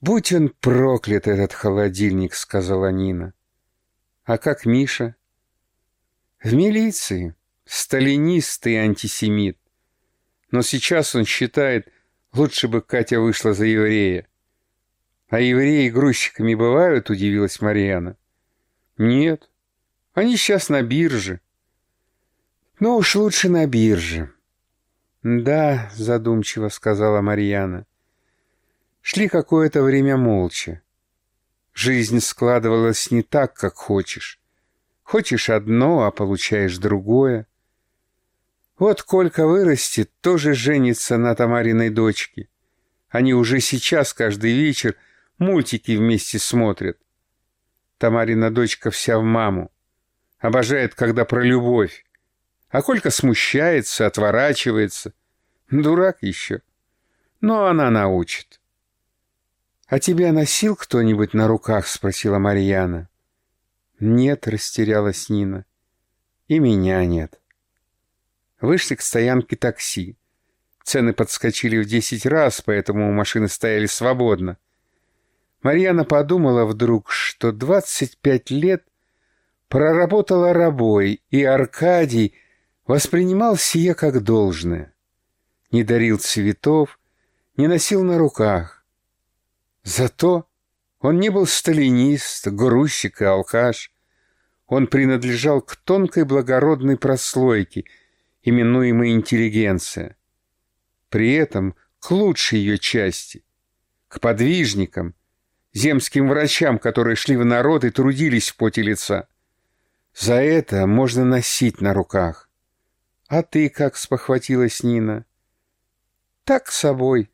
«Будь он проклят, этот холодильник», — сказала Нина. «А как Миша?» В милиции. Сталинист и антисемит. Но сейчас он считает, лучше бы Катя вышла за еврея. «А евреи грузчиками бывают?» — удивилась Марьяна. «Нет. Они сейчас на бирже». «Ну уж лучше на бирже». «Да», — задумчиво сказала Марьяна. Шли какое-то время молча. Жизнь складывалась не так, как хочешь. Хочешь одно, а получаешь другое. Вот Колька вырастет, тоже женится на Тамариной дочке. Они уже сейчас каждый вечер мультики вместе смотрят. Тамарина дочка вся в маму. Обожает, когда про любовь. А Колька смущается, отворачивается. Дурак еще. Но она научит. «А тебя носил кто-нибудь на руках?» — спросила Марьяна. «Нет», — растерялась Нина. «И меня нет». Вышли к стоянке такси. Цены подскочили в десять раз, поэтому машины стояли свободно. Марьяна подумала вдруг, что двадцать пять лет проработала рабой, и Аркадий воспринимал сие как должное. Не дарил цветов, не носил на руках, Зато он не был сталинист, грузчик и алкаш. Он принадлежал к тонкой благородной прослойке, именуемой интеллигенция. При этом к лучшей ее части, к подвижникам, земским врачам, которые шли в народ и трудились в поте лица. За это можно носить на руках. А ты как спохватилась Нина? Так собой,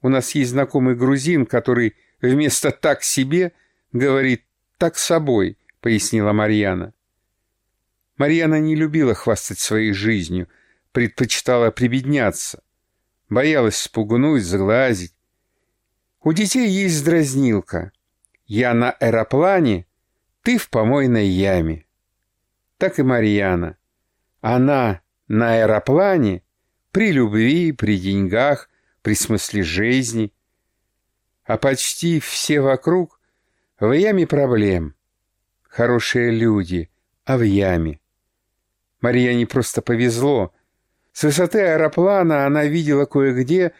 у нас есть знакомый грузин, который вместо «так себе» говорит «так собой», — пояснила Марьяна. Марьяна не любила хвастать своей жизнью, предпочитала прибедняться, боялась спугнуть, заглазить. У детей есть дразнилка. «Я на аэроплане, ты в помойной яме». Так и Марьяна. Она на аэроплане при любви, при деньгах, при смысле жизни, а почти все вокруг в яме проблем. Хорошие люди, а в яме. Марьяне просто повезло. С высоты аэроплана она видела кое-где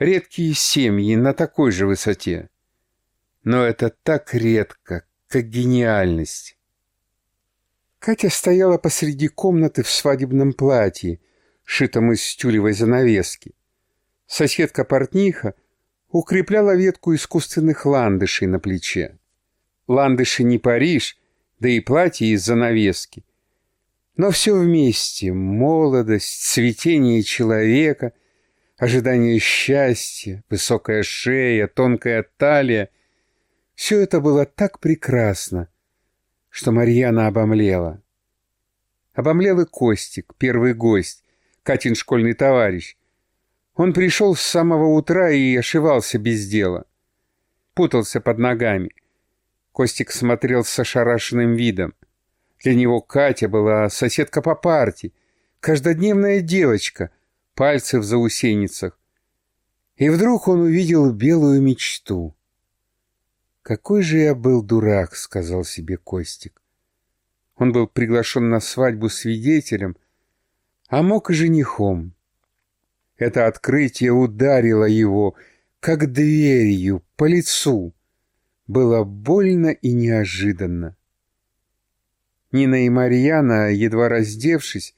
редкие семьи на такой же высоте. Но это так редко, как гениальность. Катя стояла посреди комнаты в свадебном платье, шитом из тюлевой занавески. Соседка-портниха укрепляла ветку искусственных ландышей на плече. Ландыши не Париж, да и платье из занавески. Но все вместе — молодость, цветение человека, ожидание счастья, высокая шея, тонкая талия — все это было так прекрасно, что Марьяна обомлела. Обомлел и Костик, первый гость, Катин школьный товарищ, он пришел с самого утра и ошивался без дела. Путался под ногами. Костик смотрел с ошарашенным видом. Для него Катя была соседка по парте, каждодневная девочка, пальцы в заусеницах. И вдруг он увидел белую мечту. «Какой же я был дурак», — сказал себе Костик. Он был приглашен на свадьбу свидетелем, а мог и женихом. Это открытие ударило его, как дверью, по лицу. Было больно и неожиданно. Нина и Марьяна, едва раздевшись,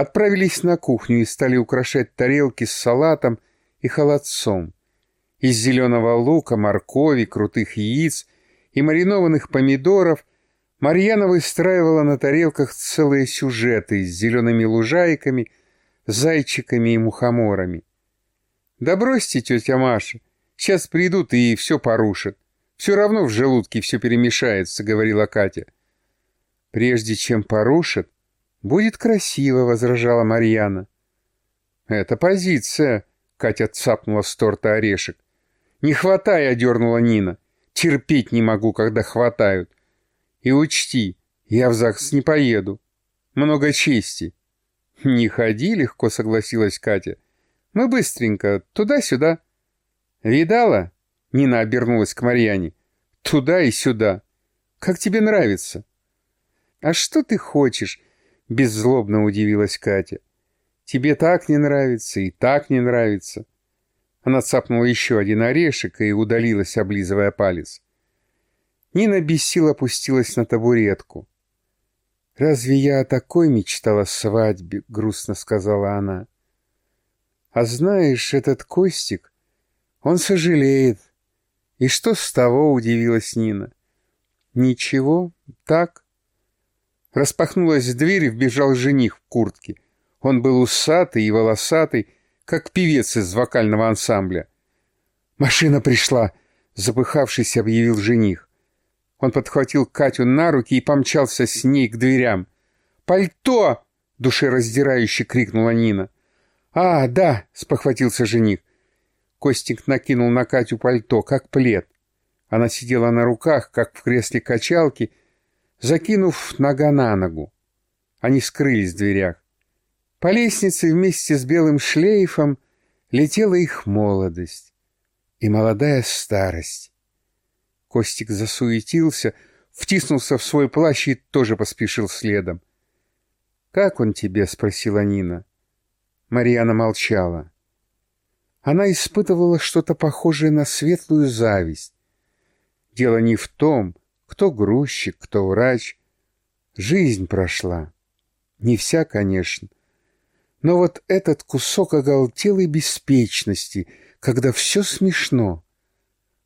отправились на кухню и стали украшать тарелки с салатом и холодцом. Из зеленого лука, моркови, крутых яиц и маринованных помидоров Марьяна выстраивала на тарелках целые сюжеты с зелеными лужайками — зайчиками и мухоморами. «Да бросьте, тетя Маша, сейчас придут и все порушат. Все равно в желудке все перемешается», — говорила Катя. «Прежде чем порушат, будет красиво», — возражала Марьяна. «Это позиция», — Катя цапнула с торта орешек. «Не хватай», — одернула Нина. «Терпеть не могу, когда хватают. И учти, я в ЗАГС не поеду. Много чести. «Не ходи легко», — согласилась Катя. «Мы быстренько, туда-сюда». «Видала?» — Нина обернулась к Марьяне. «Туда и сюда. Как тебе нравится?» «А что ты хочешь? — беззлобно удивилась Катя. «Тебе так не нравится и так не нравится». Она цапнула еще один орешек и удалилась, облизывая палец. Нина без сил опустилась на табуретку. «Разве я о такой мечтала свадьбе?» — грустно сказала она. «А знаешь, этот Костик, он сожалеет. И что с того?» — удивилась Нина. «Ничего, так». Распахнулась дверь и вбежал жених в куртке. Он был усатый и волосатый, как певец из вокального ансамбля. «Машина пришла!» — запыхавшись, объявил жених. Он подхватил Катю на руки и помчался с ней к дверям. «Пальто!» — душераздирающе крикнула Нина. «А, да!» — спохватился жених. Костик накинул на Катю пальто, как плед. Она сидела на руках, как в кресле качалки, закинув нога на ногу. Они скрылись в дверях. По лестнице вместе с белым шлейфом летела их молодость и молодая старость. Костик засуетился, втиснулся в свой плащ и тоже поспешил следом. «Как он тебе?» — спросила Нина. Марьяна молчала. Она испытывала что-то похожее на светлую зависть. Дело не в том, кто грузчик, кто врач. Жизнь прошла. Не вся, конечно, но вот этот кусок оголтелой беспечности, когда все смешно.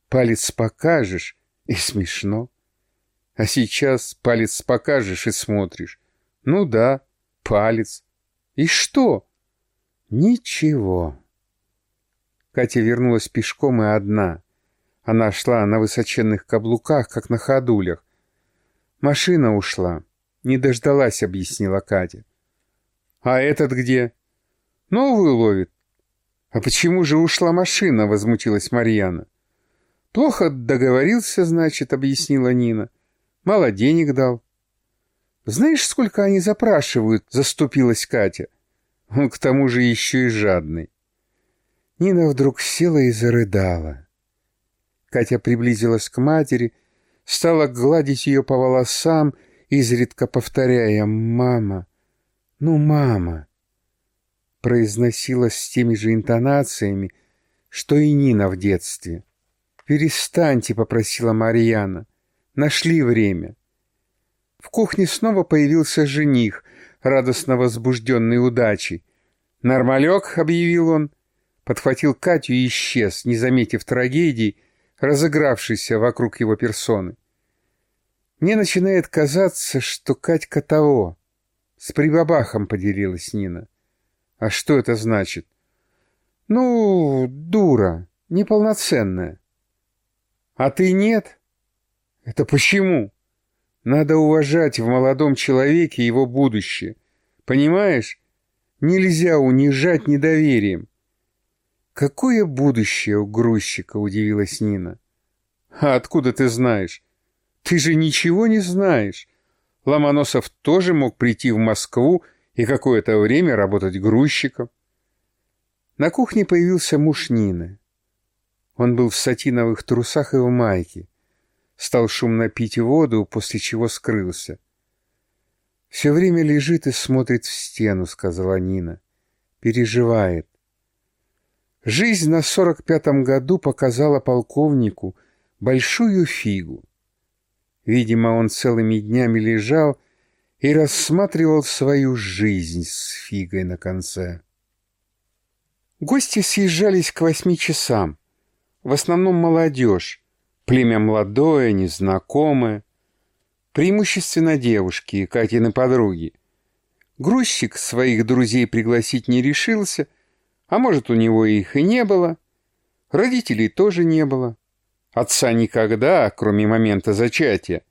Палец покажешь — и смешно. А сейчас палец покажешь и смотришь. Ну да, палец. И что? Ничего. Катя вернулась пешком и одна. Она шла на высоченных каблуках, как на ходулях. Машина ушла. Не дождалась, объяснила Катя. «А этот где?» «Новую ловит». «А почему же ушла машина?» — возмутилась Марьяна. «Плохо договорился, значит», — объяснила Нина. «Мало денег дал». «Знаешь, сколько они запрашивают?» — заступилась Катя. Он к тому же еще и жадный. Нина вдруг села и зарыдала. Катя приблизилась к матери, стала гладить ее по волосам, изредка повторяя «Мама, «Ну, мама!» произносила с теми же интонациями, что и Нина в детстве. «Перестаньте», — попросила Марьяна. «Нашли время». В кухне снова появился жених, радостно возбужденный удачей. «Нормалек», — объявил он, подхватил Катю и исчез, не заметив трагедии, разыгравшейся вокруг его персоны. Мне начинает казаться, что Катька того, с прибабахом поделилась Нина. А что это значит? Ну, дура, неполноценная. А ты нет? Это почему? Надо уважать в молодом человеке его будущее. Понимаешь? Нельзя унижать недоверием. Какое будущее у грузчика, удивилась Нина. А откуда ты знаешь? Ты же ничего не знаешь. Ломоносов тоже мог прийти в Москву и какое-то время работать грузчиком. На кухне появился муж Нины. Он был в сатиновых трусах и в майке. Стал шумно пить воду, после чего скрылся. «Все время лежит и смотрит в стену», — сказала Нина. «Переживает». Жизнь на сорок пятом году показала полковнику большую фигу. Видимо, он целыми днями лежал и рассматривал свою жизнь с фигой на конце. Гости съезжались к восьми часам. В основном молодежь, племя молодое, незнакомое, преимущественно девушки Катины подруги. Грузчик своих друзей пригласить не решился, а может, у него их и не было. Родителей тоже не было. Отца никогда, кроме момента зачатия.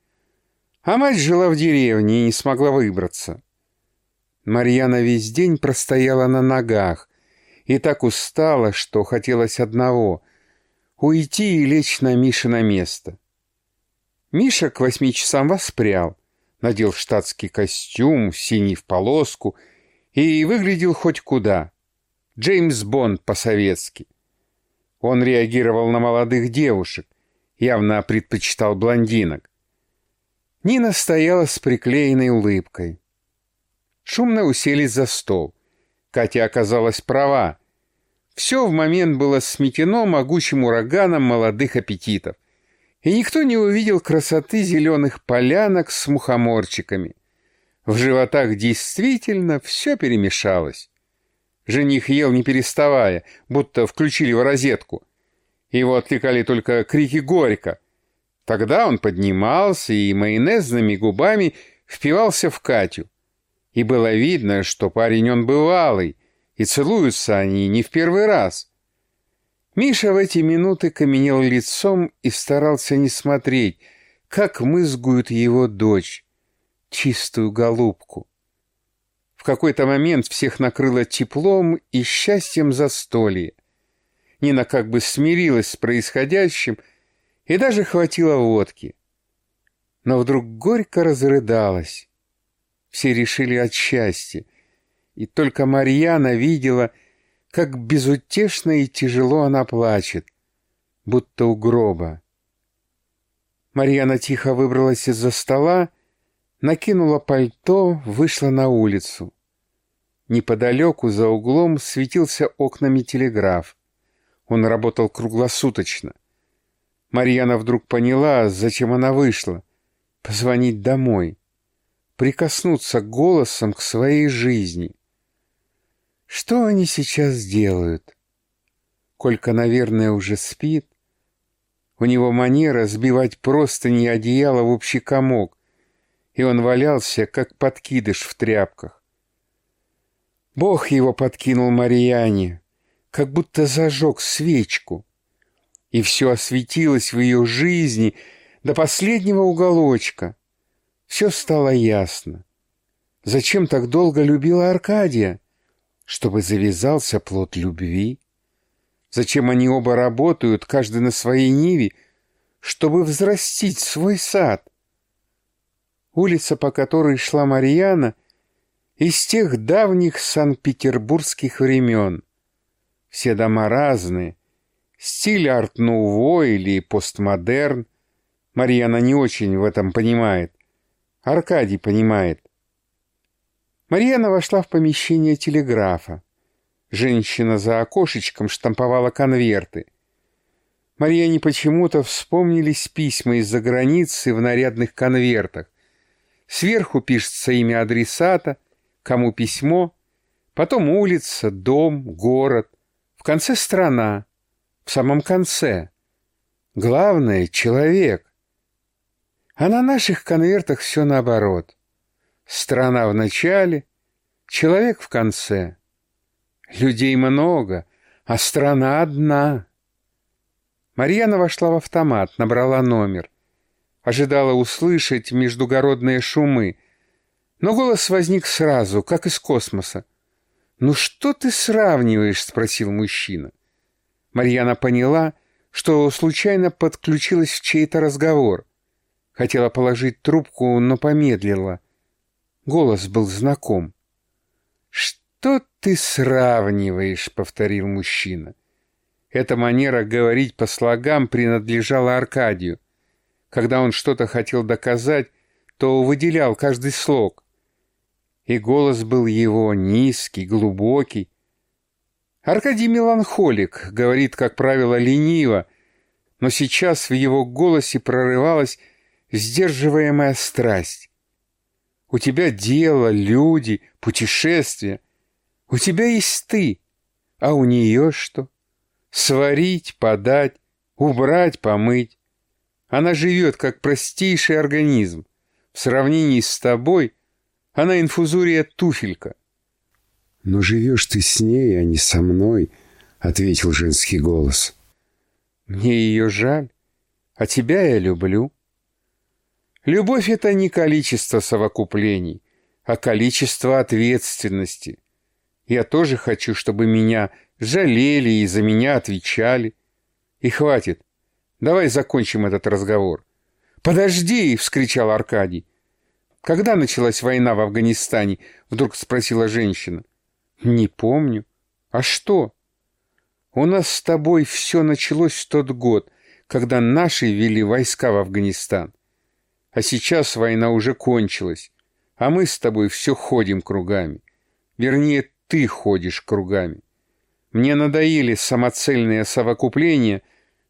А мать жила в деревне и не смогла выбраться. Марьяна весь день простояла на ногах и так устала, что хотелось одного — уйти и лечь на Мише на место. Миша к восьми часам воспрял, надел штатский костюм, синий в полоску, и выглядел хоть куда. Джеймс Бонд по-советски — он реагировал на молодых девушек, явно предпочитал блондинок. Нина стояла с приклеенной улыбкой. Шумно уселись за стол. Катя оказалась права. Все в момент было сметено могучим ураганом молодых аппетитов. И никто не увидел красоты зеленых полянок с мухоморчиками. В животах действительно все перемешалось. Жених ел не переставая, будто включили в розетку. Его отвлекали только крики горько. Тогда он поднимался и майонезными губами впивался в Катю. И было видно, что парень он бывалый, и целуются они не в первый раз. Миша в эти минуты каменел лицом и старался не смотреть, как мызгует его дочь, чистую голубку. В какой-то момент всех накрыло теплом и счастьем застолье. Нина как бы смирилась с происходящим и даже хватило водки. Но вдруг горько разрыдалась. Все решили от счастья, и только Марьяна видела, как безутешно и тяжело она плачет, будто у гроба. Марьяна тихо выбралась из-за стола накинула пальто, вышла на улицу. Неподалеку, за углом, светился окнами телеграф. Он работал круглосуточно. Марьяна вдруг поняла, зачем она вышла. Позвонить домой. Прикоснуться голосом к своей жизни. Что они сейчас делают? Колька, наверное, уже спит. У него манера сбивать просто не одеяло в общий комок, и он валялся, как подкидыш в тряпках. Бог его подкинул Марьяне, как будто зажег свечку, и все осветилось в ее жизни до последнего уголочка. Все стало ясно. Зачем так долго любила Аркадия? Чтобы завязался плод любви. Зачем они оба работают, каждый на своей ниве, чтобы взрастить свой сад? Улица, по которой шла Марьяна, из тех давних санкт-петербургских времен. Все дома разные, стиль арт-нуво или постмодерн. Марьяна не очень в этом понимает. Аркадий понимает. Марьяна вошла в помещение телеграфа. Женщина за окошечком штамповала конверты. Марьяне почему-то вспомнились письма из-за границы в нарядных конвертах. Сверху пишется имя адресата, кому письмо, потом улица, дом, город, в конце страна, в самом конце. Главное — человек. А на наших конвертах все наоборот. Страна в начале, человек в конце. Людей много, а страна одна. Марьяна вошла в автомат, набрала номер — ожидала услышать междугородные шумы. Но голос возник сразу, как из космоса. «Ну что ты сравниваешь?» — спросил мужчина. Марьяна поняла, что случайно подключилась в чей-то разговор. Хотела положить трубку, но помедлила. Голос был знаком. «Что ты сравниваешь?» — повторил мужчина. Эта манера говорить по слогам принадлежала Аркадию. Когда он что-то хотел доказать, то выделял каждый слог. И голос был его низкий, глубокий. Аркадий меланхолик, говорит, как правило, лениво, но сейчас в его голосе прорывалась сдерживаемая страсть. У тебя дело, люди, путешествия. У тебя есть ты, а у нее что? Сварить, подать, убрать, помыть. Она живет как простейший организм. В сравнении с тобой она инфузория туфелька. «Но живешь ты с ней, а не со мной», — ответил женский голос. «Мне ее жаль, а тебя я люблю». Любовь — это не количество совокуплений, а количество ответственности. Я тоже хочу, чтобы меня жалели и за меня отвечали. И хватит. Давай закончим этот разговор. «Подожди!» — вскричал Аркадий. «Когда началась война в Афганистане?» — вдруг спросила женщина. «Не помню. А что?» «У нас с тобой все началось в тот год, когда наши ввели войска в Афганистан. А сейчас война уже кончилась, А мы с тобой все ходим кругами. Вернее, ты ходишь кругами. Мне надоели самоцельные совокупления,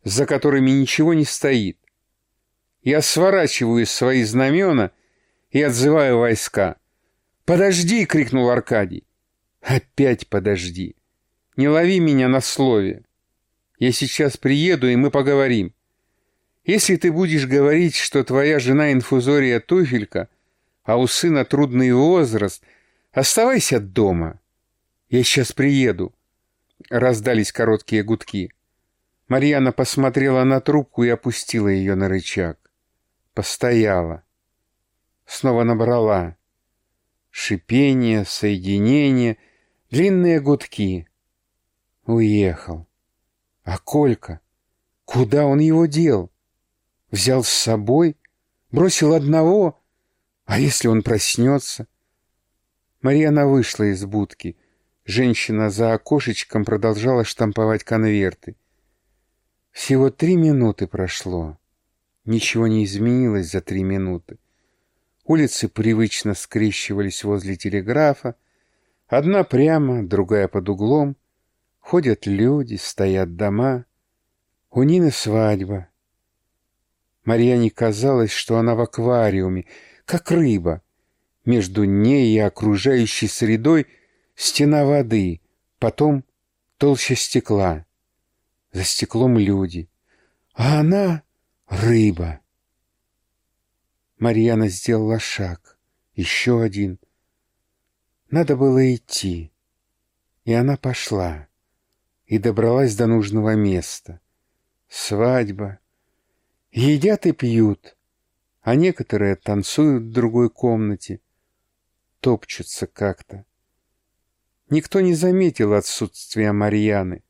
за которыми ничего не стоит. Я сворачиваю свои знамена и отзываю войска. «Подожди!» — крикнул Аркадий. «Опять подожди! Не лови меня на слове! Я сейчас приеду, и мы поговорим. Если ты будешь говорить, что твоя жена инфузория туфелька, а у сына трудный возраст, оставайся дома. Я сейчас приеду». Раздались короткие гудки. Марьяна посмотрела на трубку и опустила ее на рычаг. Постояла. Снова набрала. Шипение, соединение, длинные гудки. Уехал. А Колька? Куда он его дел? Взял с собой? Бросил одного? А если он проснется? Марьяна вышла из будки. Женщина за окошечком продолжала штамповать конверты. Всего три минуты прошло. Ничего не изменилось за три минуты. Улицы привычно скрещивались возле телеграфа. Одна прямо, другая под углом. Ходят люди, стоят дома. У Нины свадьба. Марьяне казалось, что она в аквариуме, как рыба. Между ней и окружающей средой стена воды, потом толща стекла. За стеклом люди. А она Рыба. Марьяна сделала шаг. Еще один. Надо было идти. И она пошла. И добралась до нужного места. Свадьба. Едят и пьют. А некоторые танцуют в другой комнате. Топчутся как-то. Никто не заметил отсутствия Марьяны.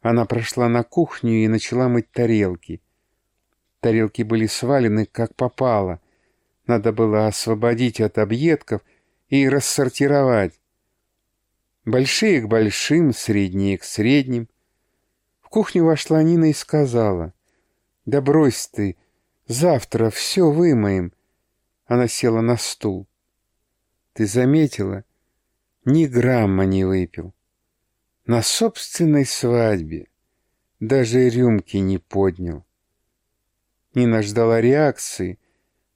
Она прошла на кухню и начала мыть тарелки — Тарелки были свалены как попало. Надо было освободить от объедков и рассортировать. Большие к большим, средние к средним. В кухню вошла Нина и сказала, «Да брось ты, завтра все вымоем». Она села на стул. «Ты заметила? Ни грамма не выпил. На собственной свадьбе даже рюмки не поднял. Нина ждала реакции.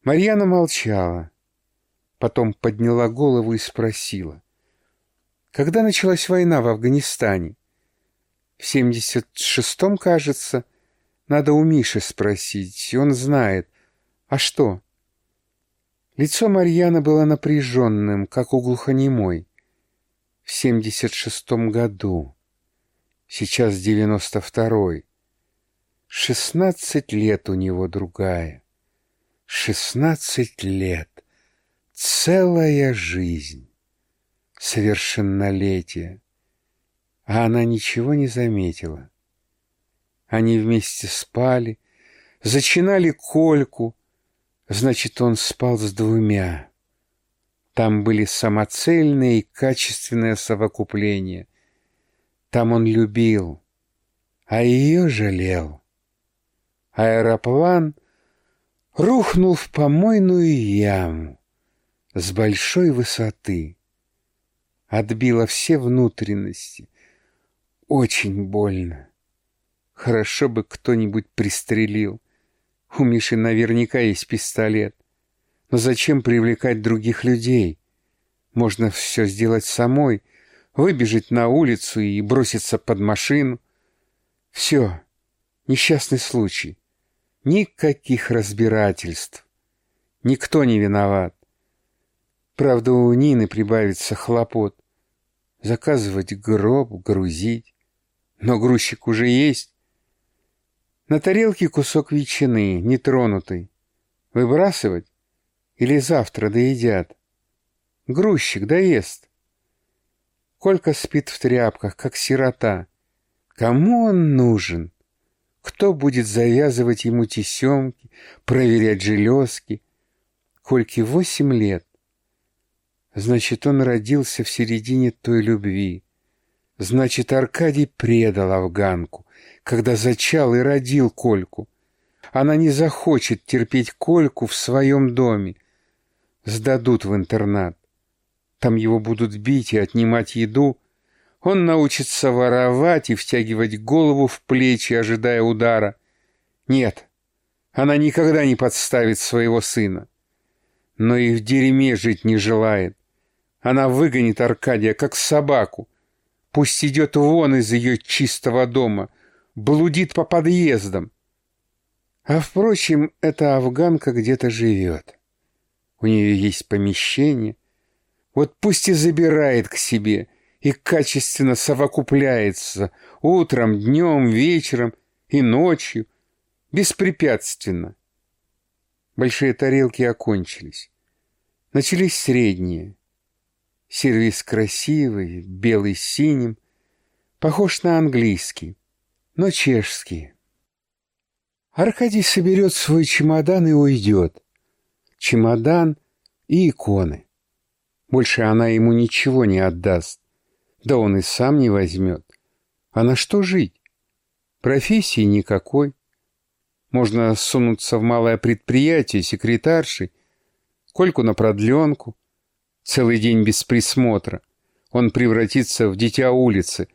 Марьяна молчала. Потом подняла голову и спросила. Когда началась война в Афганистане? В семьдесят шестом, кажется. Надо у Миши спросить, он знает. А что? Лицо Марьяны было напряженным, как у глухонемой. В семьдесят шестом году. Сейчас девяносто второй. Шестнадцать лет у него другая. Шестнадцать лет. Целая жизнь. Совершеннолетие. А она ничего не заметила. Они вместе спали, зачинали кольку. Значит, он спал с двумя. Там были самоцельные и качественные совокупления. Там он любил, а ее жалел. Аэроплан рухнул в помойную яму с большой высоты. Отбило все внутренности. Очень больно. Хорошо бы кто-нибудь пристрелил. У Миши наверняка есть пистолет. Но зачем привлекать других людей? Можно все сделать самой, выбежать на улицу и броситься под машину. Все, несчастный случай. Никаких разбирательств. Никто не виноват. Правда, у Нины прибавится хлопот. Заказывать гроб, грузить. Но грузчик уже есть. На тарелке кусок ветчины, нетронутый. Выбрасывать? Или завтра доедят? Грузчик доест. Колька спит в тряпках, как сирота. Кому он нужен? Кто будет завязывать ему тесемки, проверять железки? Кольке восемь лет. Значит, он родился в середине той любви. Значит, Аркадий предал афганку, когда зачал и родил Кольку. Она не захочет терпеть Кольку в своем доме. Сдадут в интернат. Там его будут бить и отнимать еду. Он научится воровать и втягивать голову в плечи, ожидая удара. Нет, она никогда не подставит своего сына. Но и в дерьме жить не желает. Она выгонит Аркадия, как собаку. Пусть идет вон из ее чистого дома, блудит по подъездам. А, впрочем, эта афганка где-то живет. У нее есть помещение. Вот пусть и забирает к себе и качественно совокупляется утром, днем, вечером и ночью, беспрепятственно. Большие тарелки окончились. Начались средние. Сервис красивый, белый с синим, похож на английский, но чешский. Аркадий соберет свой чемодан и уйдет. Чемодан и иконы. Больше она ему ничего не отдаст. Да он и сам не возьмет. А на что жить? Профессии никакой. Можно сунуться в малое предприятие секретаршей, Кольку на продленку. Целый день без присмотра. Он превратится в дитя улицы,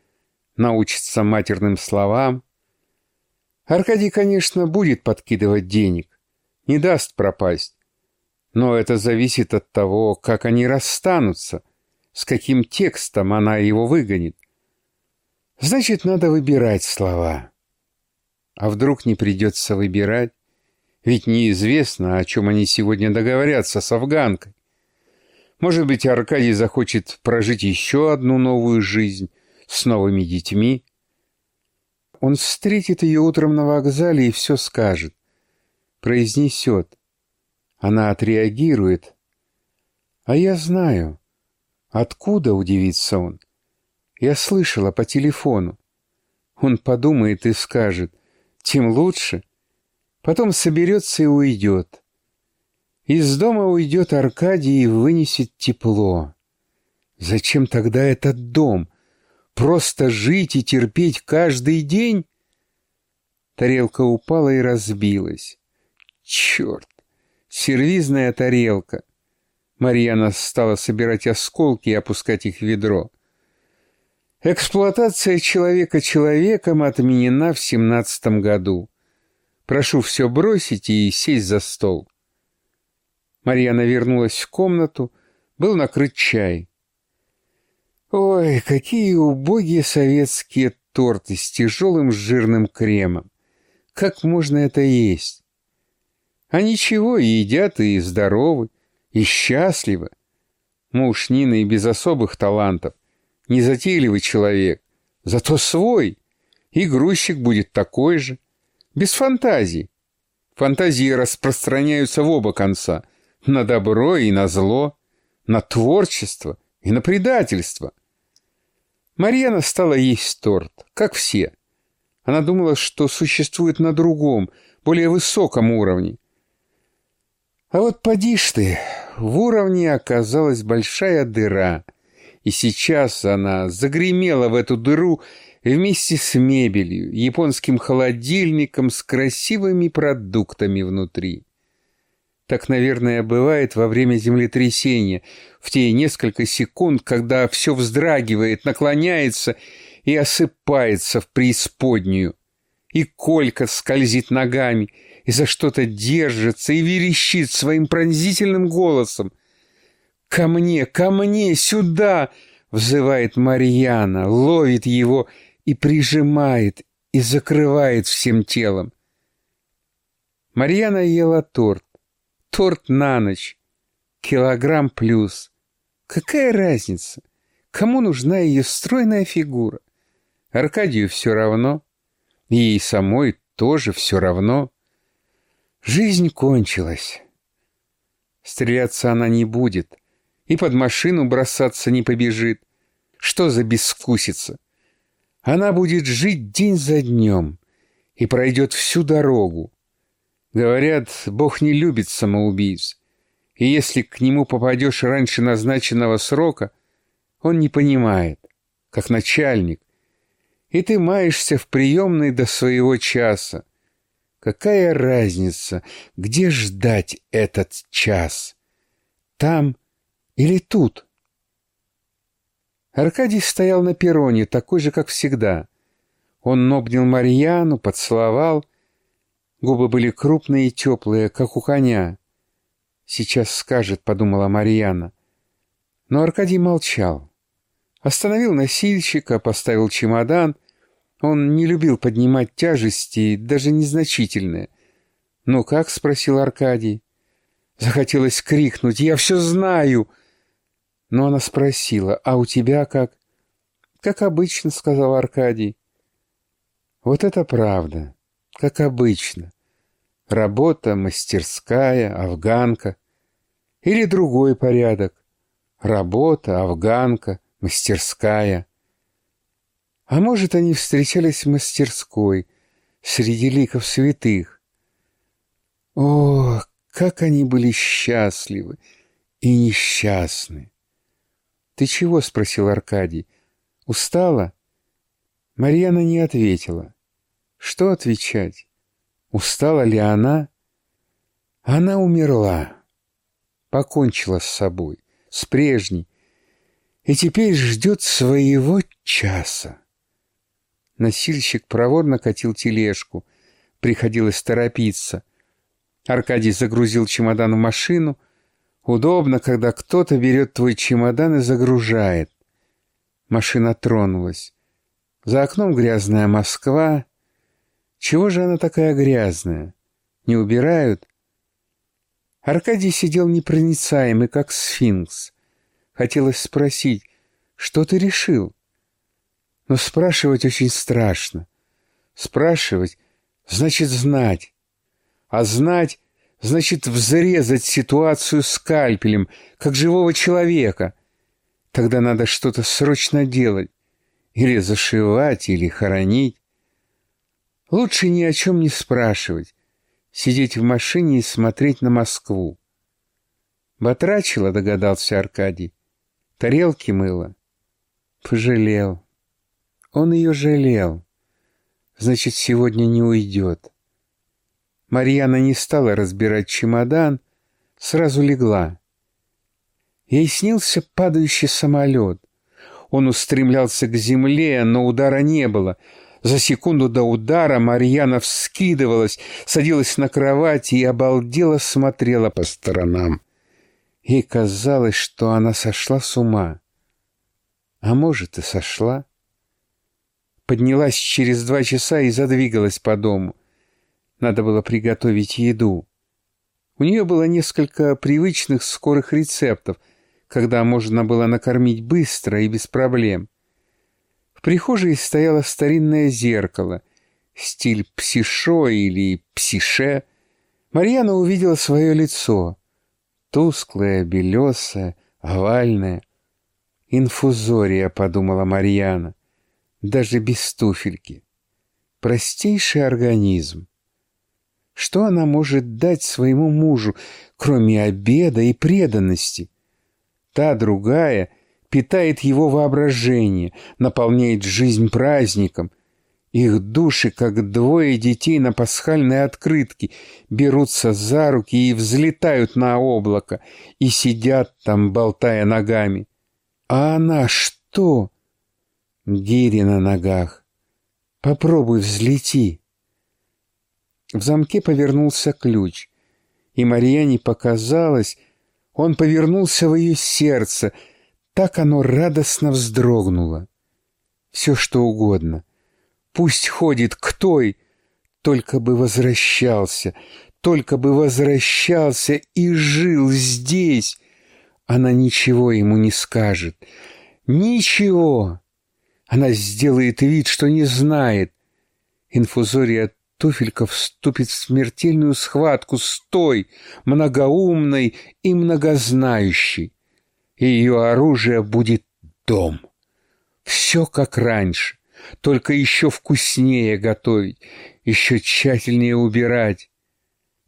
научится матерным словам, Аркадий, конечно, будет подкидывать денег, не даст пропасть. Но это зависит от того, как они расстанутся, с каким текстом она его выгонит. Значит, надо выбирать слова. А вдруг не придется выбирать? Ведь неизвестно, о чем они сегодня договорятся с афганкой. Может быть, Аркадий захочет прожить еще одну новую жизнь с новыми детьми, он встретит ее утром на вокзале и все скажет. Произнесет. Она отреагирует. А я знаю. Откуда, удивится он. Я слышала по телефону. Он подумает и скажет. Тем лучше. Потом соберется и уйдет. Из дома уйдет Аркадий и вынесет тепло. Зачем тогда этот дом — Просто жить и терпеть каждый день? Тарелка упала и разбилась. Черт! Сервизная тарелка. Марьяна стала собирать осколки и опускать их в ведро. Эксплуатация человека человеком отменена в семнадцатом году. Прошу все бросить и сесть за стол. Марьяна вернулась в комнату. Был накрыт чай. Ой, какие убогие советские торты с тяжелым жирным кремом. Как можно это есть? А ничего, и едят, и здоровы, и счастливы. Муж Нины без особых талантов, незатейливый человек, зато свой. И грузчик будет такой же, без фантазий. Фантазии распространяются в оба конца, на добро и на зло, на творчество и на предательство. Марьяна стала есть торт, как все. Она думала, что существует на другом, более высоком уровне. А вот поди ж ты, в уровне оказалась большая дыра, и сейчас она загремела в эту дыру вместе с мебелью, японским холодильником с красивыми продуктами внутри. Так, наверное, бывает во время землетрясения, в те несколько секунд, когда все вздрагивает, наклоняется и осыпается в преисподнюю. И Колька скользит ногами, и за что-то держится, и верещит своим пронзительным голосом. «Ко мне, ко мне, сюда!» — взывает Марьяна, ловит его и прижимает, и закрывает всем телом. Марьяна ела торт торт на ночь. Килограмм плюс. Какая разница? Кому нужна ее стройная фигура? Аркадию все равно. Ей самой тоже все равно. Жизнь кончилась. Стреляться она не будет. И под машину бросаться не побежит. Что за бескусица? Она будет жить день за днем и пройдет всю дорогу, Говорят, Бог не любит самоубийц, и если к нему попадешь раньше назначенного срока, он не понимает, как начальник, и ты маешься в приемной до своего часа. Какая разница, где ждать этот час? там или тут?» Аркадий стоял на перроне, такой же, как всегда. Он обнял Марьяну, поцеловал. Губы были крупные и теплые, как у коня. «Сейчас скажет», — подумала Марьяна. Но Аркадий молчал. Остановил носильщика, поставил чемодан. Он не любил поднимать тяжести, даже незначительные. «Ну как?» — спросил Аркадий. Захотелось крикнуть «Я все знаю!» Но она спросила «А у тебя как?» «Как обычно», — сказал Аркадий. Вот это правда, как обычно. Работа, мастерская, афганка. Или другой порядок. Работа, афганка, мастерская. А может, они встречались в мастерской, среди ликов святых. О, как они были счастливы и несчастны! «Ты чего?» — спросил Аркадий. «Устала?» Марьяна не ответила. Что отвечать? Устала ли она? Она умерла. Покончила с собой, с прежней, и теперь ждет своего часа. Носильщик проворно катил тележку. Приходилось торопиться. Аркадий загрузил чемодан в машину. Удобно, когда кто-то берет твой чемодан и загружает. Машина тронулась. За окном грязная Москва. Чего же она такая грязная? Не убирают? Аркадий сидел непроницаемый, как сфинкс. Хотелось спросить, что ты решил? Но спрашивать очень страшно. Спрашивать значит знать. А знать значит взрезать ситуацию скальпелем, как живого человека. Тогда надо что-то срочно делать. Или зашивать, или хоронить. Лучше ни о чем не спрашивать, сидеть в машине и смотреть на Москву. Батрачила, догадался Аркадий. Тарелки мыла. Пожалел. Он ее жалел. Значит, сегодня не уйдет. Марьяна не стала разбирать чемодан, сразу легла. Ей снился падающий самолет. Он устремлялся к земле, но удара не было. За секунду до удара Марьяна вскидывалась, садилась на кровати и обалдело смотрела по сторонам. Ей казалось, что она сошла с ума. А может, и сошла. Поднялась через два часа и задвигалась по дому. Надо было приготовить еду. У нее было несколько привычных скорых рецептов — когда можно было накормить быстро и без проблем. В прихожей стояло старинное зеркало, стиль псишо или псише. Марьяна увидела свое лицо, тусклое, белесое, овальное. «Инфузория», — подумала Марьяна, — «даже без туфельки. Простейший организм. Что она может дать своему мужу, кроме обеда и преданности?» Та другая питает его воображение, наполняет жизнь праздником. Их души, как двое детей на пасхальной открытке, берутся за руки и взлетают на облако, и сидят там, болтая ногами. А она что? Гири на ногах. Попробуй взлети. В замке повернулся ключ, и Марьяне показалось, он повернулся в ее сердце, так оно радостно вздрогнуло. Все что угодно. Пусть ходит к той, только бы возвращался, только бы возвращался и жил здесь. Она ничего ему не скажет. Ничего. Она сделает вид, что не знает. Инфузория туфелька вступит в смертельную схватку с той, многоумной и многознающей. И ее оружие будет дом. Все как раньше, только еще вкуснее готовить, еще тщательнее убирать,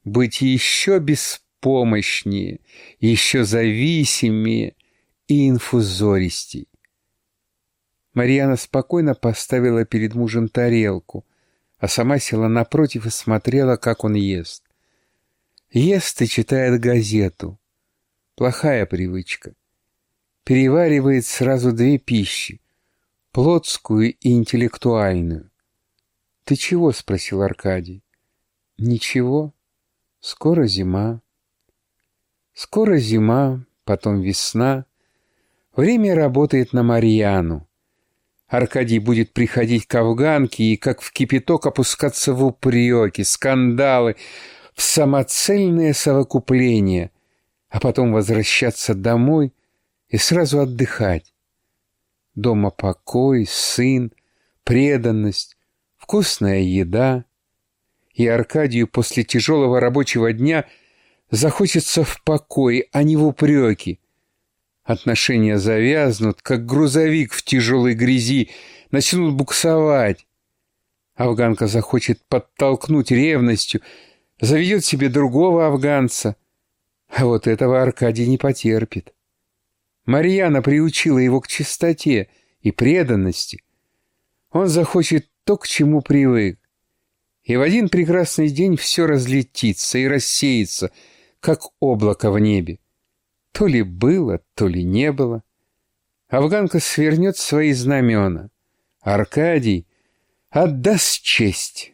быть еще беспомощнее, еще зависимее и инфузористей. Марьяна спокойно поставила перед мужем тарелку — а сама села напротив и смотрела, как он ест. Ест и читает газету. Плохая привычка. Переваривает сразу две пищи — плотскую и интеллектуальную. «Ты чего?» — спросил Аркадий. «Ничего. Скоро зима». Скоро зима, потом весна. Время работает на Марьяну. Аркадий будет приходить к афганке и, как в кипяток, опускаться в упреки, скандалы, в самоцельное совокупление, а потом возвращаться домой и сразу отдыхать. Дома покой, сын, преданность, вкусная еда. И Аркадию после тяжелого рабочего дня захочется в покой, а не в упреки. Отношения завязнут, как грузовик в тяжелой грязи, начнут буксовать. Афганка захочет подтолкнуть ревностью, заведет себе другого афганца. А вот этого Аркадий не потерпит. Марьяна приучила его к чистоте и преданности. Он захочет то, к чему привык. И в один прекрасный день все разлетится и рассеется, как облако в небе. То ли было, то ли не было. Афганка свернет свои знамена. Аркадий отдаст честь.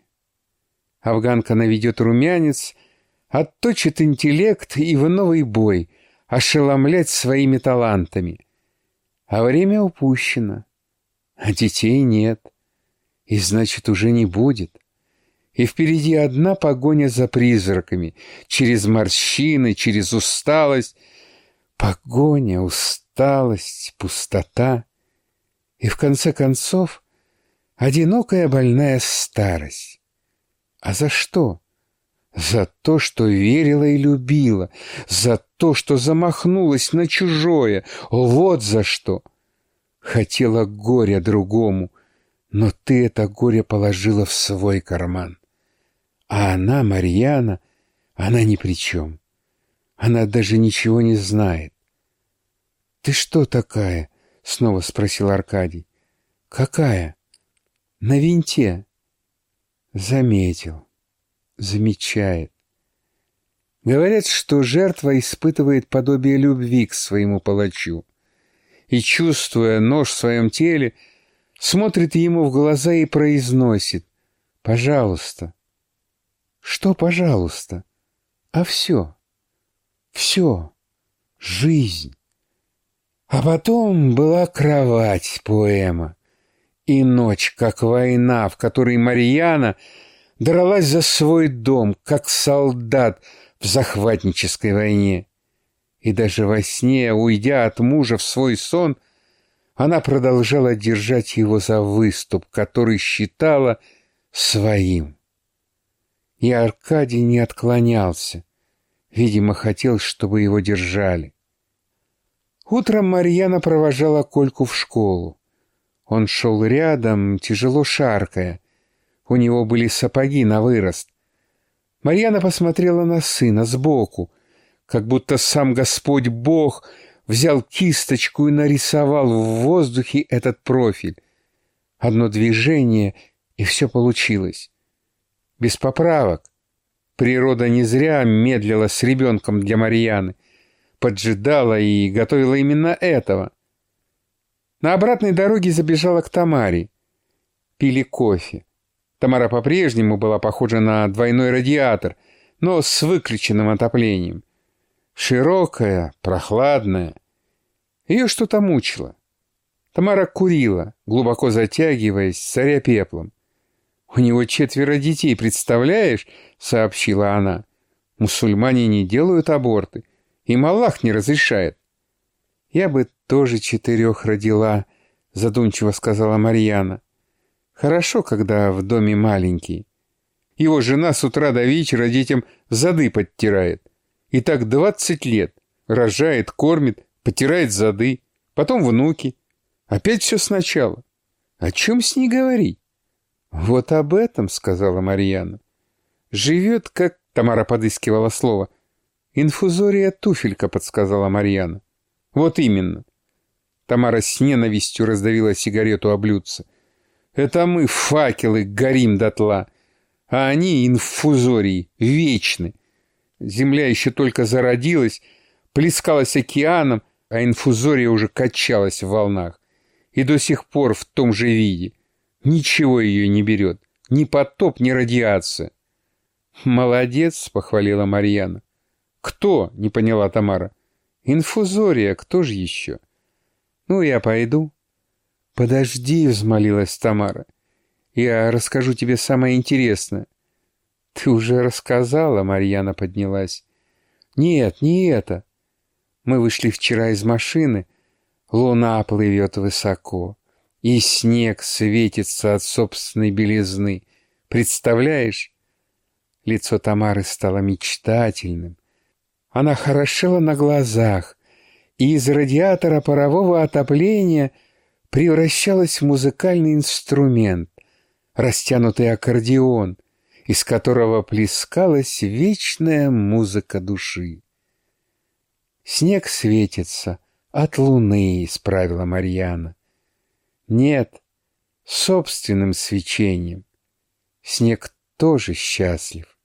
Афганка наведет румянец, отточит интеллект и в новый бой ошеломлять своими талантами. А время упущено, а детей нет, и значит уже не будет. И впереди одна погоня за призраками, через морщины, через усталость — Погоня, усталость, пустота и, в конце концов, одинокая больная старость. А за что? За то, что верила и любила, за то, что замахнулась на чужое, вот за что. Хотела горя другому, но ты это горе положила в свой карман. А она, Марьяна, она ни при чем. Она даже ничего не знает. «Ты что такая?» — снова спросил Аркадий. «Какая?» «На винте». Заметил. Замечает. Говорят, что жертва испытывает подобие любви к своему палачу и, чувствуя нож в своем теле, смотрит ему в глаза и произносит «Пожалуйста». «Что «пожалуйста»?» «А все». Все. Жизнь. А потом была кровать, поэма. И ночь, как война, в которой Марьяна дралась за свой дом, как солдат в захватнической войне. И даже во сне, уйдя от мужа в свой сон, она продолжала держать его за выступ, который считала своим. И Аркадий не отклонялся. Видимо, хотел, чтобы его держали. Утром Марьяна провожала Кольку в школу. Он шел рядом, тяжело шаркая. У него были сапоги на вырост. Марьяна посмотрела на сына сбоку, как будто сам Господь Бог взял кисточку и нарисовал в воздухе этот профиль. Одно движение, и все получилось. Без поправок. Природа не зря медлила с ребенком для Марьяны, поджидала и готовила именно этого. На обратной дороге забежала к Тамаре. Пили кофе. Тамара по-прежнему была похожа на двойной радиатор, но с выключенным отоплением. Широкая, прохладная. Ее что-то мучило. Тамара курила, глубоко затягиваясь, царя пеплом. «У него четверо детей, представляешь?» — сообщила она. «Мусульмане не делают аборты. Им Аллах не разрешает». «Я бы тоже четырех родила», — задумчиво сказала Марьяна. «Хорошо, когда в доме маленький. Его жена с утра до вечера детям зады подтирает. И так двадцать лет. Рожает, кормит, потирает зады. Потом внуки. Опять все сначала. О чем с ней говорить?» «Вот об этом», — сказала Марьяна. «Живет, как...» — Тамара подыскивала слово. «Инфузория туфелька», — подсказала Марьяна. «Вот именно». Тамара с ненавистью раздавила сигарету о блюдце. «Это мы, факелы, горим дотла, а они, инфузории, вечны. Земля еще только зародилась, плескалась океаном, а инфузория уже качалась в волнах. И до сих пор в том же виде. Ничего ее не берет. Ни потоп, ни радиация. «Молодец», — похвалила Марьяна. «Кто?» — не поняла Тамара. «Инфузория, кто же еще?» «Ну, я пойду». «Подожди», — взмолилась Тамара. «Я расскажу тебе самое интересное». «Ты уже рассказала», — Марьяна поднялась. «Нет, не это. Мы вышли вчера из машины. Луна плывет высоко, и снег светится от собственной белизны. Представляешь?» Лицо Тамары стало мечтательным. Она хорошела на глазах, и из радиатора парового отопления превращалась в музыкальный инструмент, растянутый аккордеон, из которого плескалась вечная музыка души. «Снег светится от луны», — исправила Марьяна. «Нет, собственным свечением. Снег тоже счастлив».